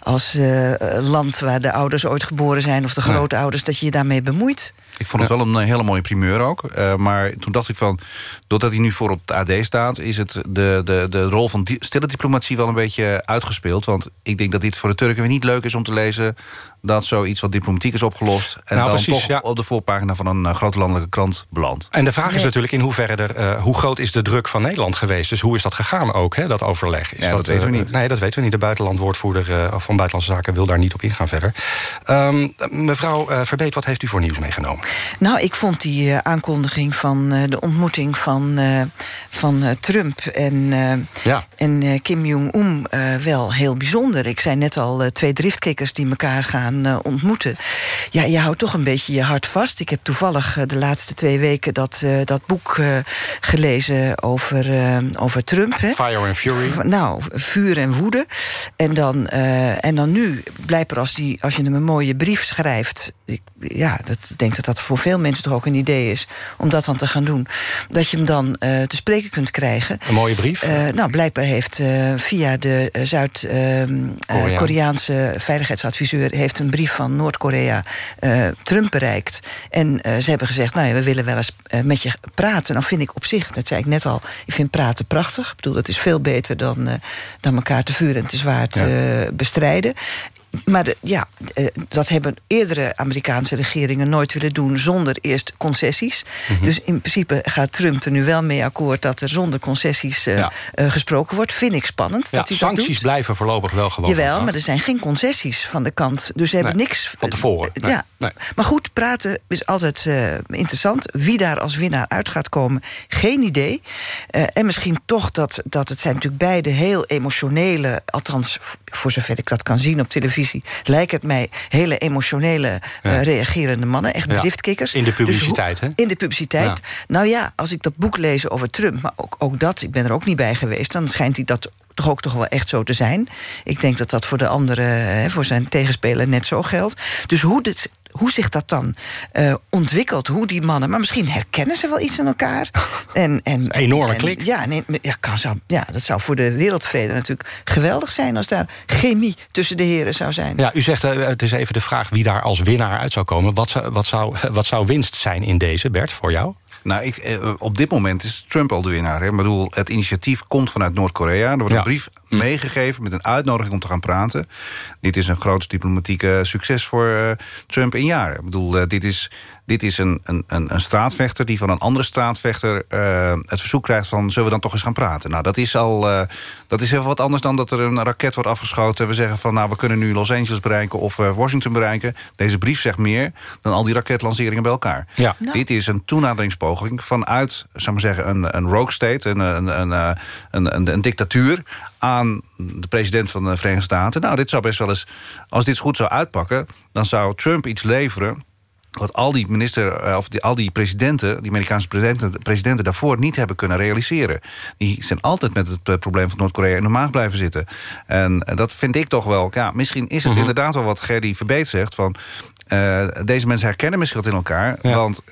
Speaker 24: als eh, land... waar de ouders ooit geboren zijn, of de
Speaker 25: Nee.
Speaker 24: grootouders... dat je je daarmee bemoeit.
Speaker 25: Ik vond het wel een eh, hele mooie primeur ook. Eh, maar toen dacht ik van, doordat hij nu voor op het AD staat... is het de, de, de rol van di stille diplomatie wel een beetje uitgespeeld. Want ik denk dat dit voor de Turken weer niet leuk is om te lezen... dat zoiets wat diplomatiek is opgelost... en
Speaker 23: Nou,
Speaker 25: dan
Speaker 23: precies,
Speaker 25: toch
Speaker 23: ja.
Speaker 25: op de voorpagina van een eh, grote landelijke krant belandt.
Speaker 23: En de vraag is natuurlijk in hoeverre er, eh, hoe groot is de druk van Nederland geweest? Dus hoe is dat gegaan ook, hè, dat overleg? Is
Speaker 25: Ja, dat weten we
Speaker 23: eh,
Speaker 25: niet.
Speaker 23: Nee, dat weten we niet. De buitenlandwoordvoerder eh, van Buitenlandse Zaken wil daar niet op ingaan verder. Ehm, mevrouw eh, Verbeet, wat heeft u voor nieuws meegenomen?
Speaker 24: Nou, ik vond die aankondiging van eh, de ontmoeting van, eh, van eh, Trump en,
Speaker 23: Ja.
Speaker 24: en eh, Kim Jong-un eh, wel heel bijzonder. Ik zei net al, eh, twee driftkikkers die elkaar gaan eh, ontmoeten. Ja, je houdt toch een beetje je hart vast. Ik heb toevallig eh, de laatste twee weken dat, dat boek gelezen over, over Trump. Hè.
Speaker 23: Fire and Fury.
Speaker 24: V- Nou, vuur en woede. En dan, en dan nu, blijkbaar als, die, als je hem een mooie brief schrijft... Ik, ja, dat, ik denk dat dat voor veel mensen toch ook een idee is... om dat dan te gaan doen. Dat je hem dan te spreken kunt krijgen.
Speaker 23: Een mooie brief?
Speaker 24: Nou, blijkbaar heeft via de eh, Zuid-Koreaanse veiligheidsadviseur... heeft een brief van Noord-Korea eh, Trump bereikt. En eh, ze hebben gezegd, nou ja, we willen wel eens met je praten. Nou vind ik op zich, dat zei ik net al... ik vind praten prachtig. Ik bedoel, dat is veel beter dan, dan elkaar te vuur en te zwaard
Speaker 23: Ja.
Speaker 24: bestrijden. Maar de, ja, eh, dat hebben eerdere Amerikaanse regeringen nooit willen doen zonder eerst concessies.
Speaker 23: Mhm.
Speaker 24: Dus in principe gaat Trump er nu wel mee akkoord dat er zonder concessies eh,
Speaker 23: Ja.
Speaker 24: eh, gesproken wordt. Vind ik spannend.
Speaker 23: Ja,
Speaker 24: dat hij dat
Speaker 23: sancties
Speaker 24: doet.
Speaker 23: blijven voorlopig wel gewoon.
Speaker 24: Jawel, maar er zijn geen concessies van de kant. Dus ze hebben
Speaker 23: Nee,
Speaker 24: niks.
Speaker 23: Van tevoren.
Speaker 24: Eh,
Speaker 23: Nee,
Speaker 24: Ja.
Speaker 23: nee.
Speaker 24: Maar goed, praten is altijd eh, interessant. Wie daar als winnaar uit gaat komen, geen idee. Eh, en misschien toch dat, dat het zijn natuurlijk beide heel emotionele... althans, voor zover ik dat kan zien op televisie... lijkt het mij hele emotionele eh, reagerende mannen. Echt driftkikkers.
Speaker 23: In de
Speaker 24: Dus hoe-
Speaker 23: publiciteit, hè?
Speaker 24: in de publiciteit. Nou ja, als ik dat boek lees over Trump... maar ook, ook dat, ik ben er ook niet bij geweest... dan schijnt hij dat toch ook toch wel echt zo te zijn. Ik denk dat dat voor de andere, voor zijn tegenspeler net zo geldt. Dus hoe, dit, hoe zich dat dan eh, ontwikkelt, hoe die mannen... maar misschien herkennen ze wel iets aan elkaar. En, en,
Speaker 23: Enorme
Speaker 24: en-
Speaker 23: klik.
Speaker 24: Ja, nee, ja, kan, zou, ja, dat zou voor de wereldvrede natuurlijk geweldig zijn... als daar chemie tussen de heren zou zijn.
Speaker 23: Ja, u zegt, eh, het is even de vraag wie daar als winnaar uit zou komen. Wat zou, wat zou, wat zou winst zijn in deze, Bert, voor jou?
Speaker 25: Nou, ik, eh, op dit moment is Trump al de winnaar. Hè. Ik bedoel, het initiatief komt vanuit Noord-Korea. Er wordt
Speaker 23: Ja.
Speaker 25: een brief meegegeven met een uitnodiging om te gaan praten. Dit is een groot diplomatieke succes voor eh, Trump in jaren. Ik bedoel, eh, dit is, dit is een, een, een, een straatvechter die van een andere straatvechter eh, het verzoek krijgt van... zullen we dan toch eens gaan praten? Nou, dat is al eh, dat is heel wat anders dan dat er een raket wordt afgeschoten. We zeggen van, nou, we kunnen nu Los Angeles bereiken of eh, Washington bereiken. Deze brief zegt meer dan al die raketlanceringen bij elkaar.
Speaker 23: Ja.
Speaker 25: Dit is een toenaderingspoging vanuit, zou maar zeggen, een, een rogue state, een, een, een, eh, een, een, een dictatuur aan de president van de Verenigde Staten. Nou, dit zou best wel eens, als dit goed zou uitpakken, dan zou Trump iets leveren wat al die minister, eh, of die, al die presidenten, die Amerikaanse presidenten, presidenten daarvoor niet hebben kunnen realiseren. Die zijn altijd met het eh, probleem van Noord-Korea in de maag blijven zitten. En eh, dat vind ik toch wel. Ja, misschien is het
Speaker 23: Mhm.
Speaker 25: inderdaad wel wat Gerdy Verbeet zegt van. deze mensen herkennen misschien wat in elkaar. Want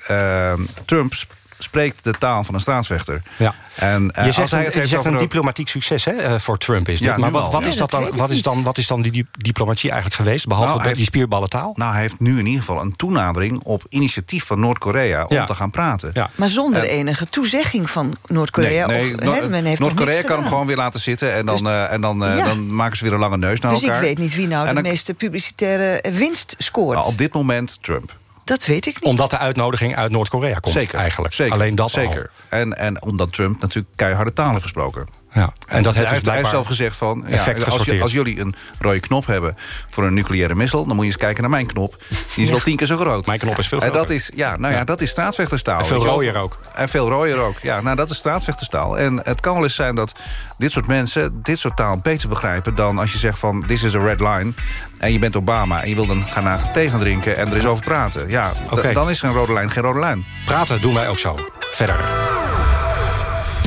Speaker 25: Trump spreekt de taal van een staatsvechter.
Speaker 23: Ja.
Speaker 25: En eh,
Speaker 23: je zegt,
Speaker 25: hij
Speaker 23: een,
Speaker 25: het
Speaker 23: je
Speaker 25: heeft
Speaker 23: zegt
Speaker 25: over
Speaker 23: een diplomatiek succes hè, eh, voor Trump is dit.
Speaker 25: Ja,
Speaker 23: maar wat, wat,
Speaker 25: Ja,
Speaker 23: is dat dan, wat,
Speaker 24: ik
Speaker 23: is dan, wat is dan die, di- diplomatie eigenlijk geweest? Behalve
Speaker 25: Nou, hij
Speaker 23: die spierballentaal?
Speaker 25: Nou, hij heeft nu in ieder geval een toenadering op initiatief van Noord-Korea om
Speaker 23: Ja.
Speaker 25: te gaan praten.
Speaker 23: Ja.
Speaker 24: Maar zonder
Speaker 25: En-
Speaker 24: enige toezegging van Noord-Korea.
Speaker 25: Nee, nee,
Speaker 24: of,
Speaker 25: No-
Speaker 24: hè, men heeft toch
Speaker 25: Noord-Korea kan hem gewoon weer laten zitten... en dan, eh, en dan, eh,
Speaker 24: Ja.
Speaker 25: dan maken ze weer een lange neus naar
Speaker 24: Dus ik
Speaker 25: elkaar.
Speaker 24: weet niet wie nou
Speaker 25: En
Speaker 24: de
Speaker 25: dan-
Speaker 24: meeste publicitaire winst scoort.
Speaker 25: Nou, op dit moment Trump.
Speaker 24: Dat weet ik niet.
Speaker 23: Omdat de uitnodiging uit Noord-Korea komt
Speaker 25: Zeker,
Speaker 23: eigenlijk.
Speaker 25: Zeker,
Speaker 23: Alleen dat al.
Speaker 25: zeker. En, en omdat Trump natuurlijk keiharde talen heeft gesproken.
Speaker 23: Ja. En, dat
Speaker 25: hij,
Speaker 23: heeft dus
Speaker 25: heeft, hij zelf gezegd van... Ja, als, je- als jullie een rode knop hebben voor een nucleaire missel... dan moet je eens kijken naar mijn knop. Die is wel tien keer zo groot.
Speaker 23: Mijn knop is veel
Speaker 25: En
Speaker 23: groter.
Speaker 25: dat is, ja, nou ja, dat is straatvechterstaal.
Speaker 23: En veel rooier ook.
Speaker 25: En veel rooier ook. Ja, nou, dat is straatvechterstaal. En het kan wel eens zijn dat dit soort mensen dit soort taal beter begrijpen... dan als je zegt van, this is a red line... en je bent Obama en je wil dan gaan tegen drinken... en er is over praten. Ja, dan is geen rode lijn geen rode lijn.
Speaker 23: Praten doen wij ook zo. Verder.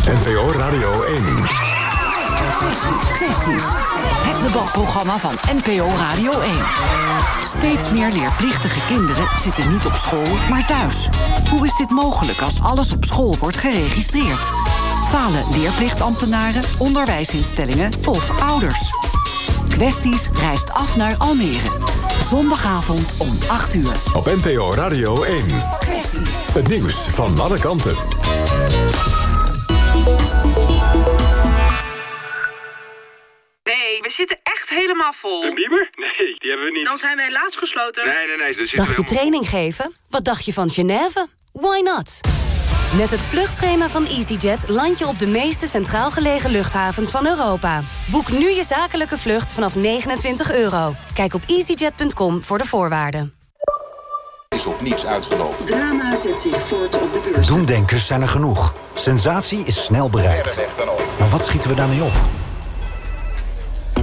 Speaker 1: NPO Radio 1.
Speaker 10: Kwesties. Het debatprogramma van NPO Radio 1. Steeds meer leerplichtige kinderen zitten niet op school, maar thuis. Hoe is dit mogelijk als alles op school wordt geregistreerd? Falen leerplichtambtenaren, onderwijsinstellingen of ouders? Kwesties reist af naar Almere. Zondagavond om 8 uur.
Speaker 1: Op NPO Radio 1. Het nieuws van alle kanten.
Speaker 33: We zitten echt helemaal vol.
Speaker 34: Een bieber? Nee, die hebben we niet.
Speaker 33: Dan zijn we helaas gesloten.
Speaker 34: Nee, nee, nee. Dus zitten we
Speaker 35: Dagje
Speaker 34: helemaal...
Speaker 35: training geven? Wat dacht je van Genève? Why not? Met het vluchtschema van EasyJet land je op de meeste centraal gelegen luchthavens van Europa. Boek nu je zakelijke vlucht vanaf 29 euro. Kijk op easyjet.com voor de voorwaarden.
Speaker 36: is op niets uitgelopen.
Speaker 27: Drama zet zich voort op de beurs.
Speaker 37: Doemdenkers zijn er genoeg. Sensatie is snel bereikt. Maar wat schieten we daarmee op?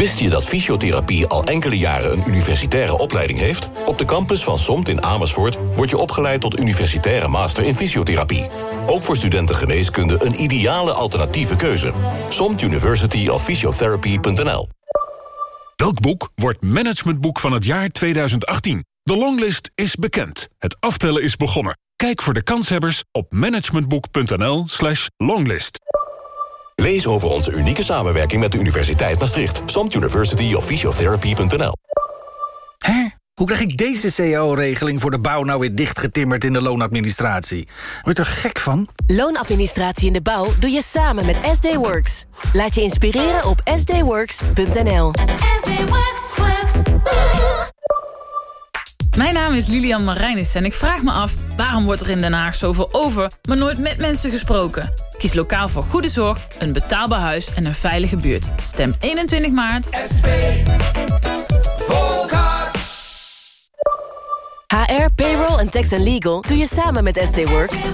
Speaker 38: Wist je dat fysiotherapie al enkele jaren een universitaire opleiding heeft? Op de campus van SOMT in Amersfoort word je opgeleid tot universitaire master in fysiotherapie. Ook voor studenten geneeskunde een ideale alternatieve keuze. SOMT University of Physiotherapy.nl
Speaker 39: Welk boek wordt managementboek van het jaar 2018? De longlist is bekend. Het aftellen is begonnen.
Speaker 9: Kijk voor de kanshebbers op managementboek.nl slash longlist.
Speaker 38: Lees over onze unieke samenwerking met de Universiteit Maastricht. Samt University of Physiotherapy.nl
Speaker 37: Hè? Hoe krijg ik deze cao-regeling voor de bouw nou weer dichtgetimmerd in de loonadministratie? Word je er gek van?
Speaker 35: Loonadministratie in de bouw doe je samen met SD Works. Laat je inspireren op sdworks.nl.
Speaker 40: Mijn naam is Lilian Marijnis en ik vraag me af... waarom wordt er in Den Haag zoveel over, maar nooit met mensen gesproken? Kies lokaal voor goede zorg, een betaalbaar huis en een veilige buurt. Stem 21 maart. SP.
Speaker 35: HR, payroll en tax and legal doe je samen met SD Works.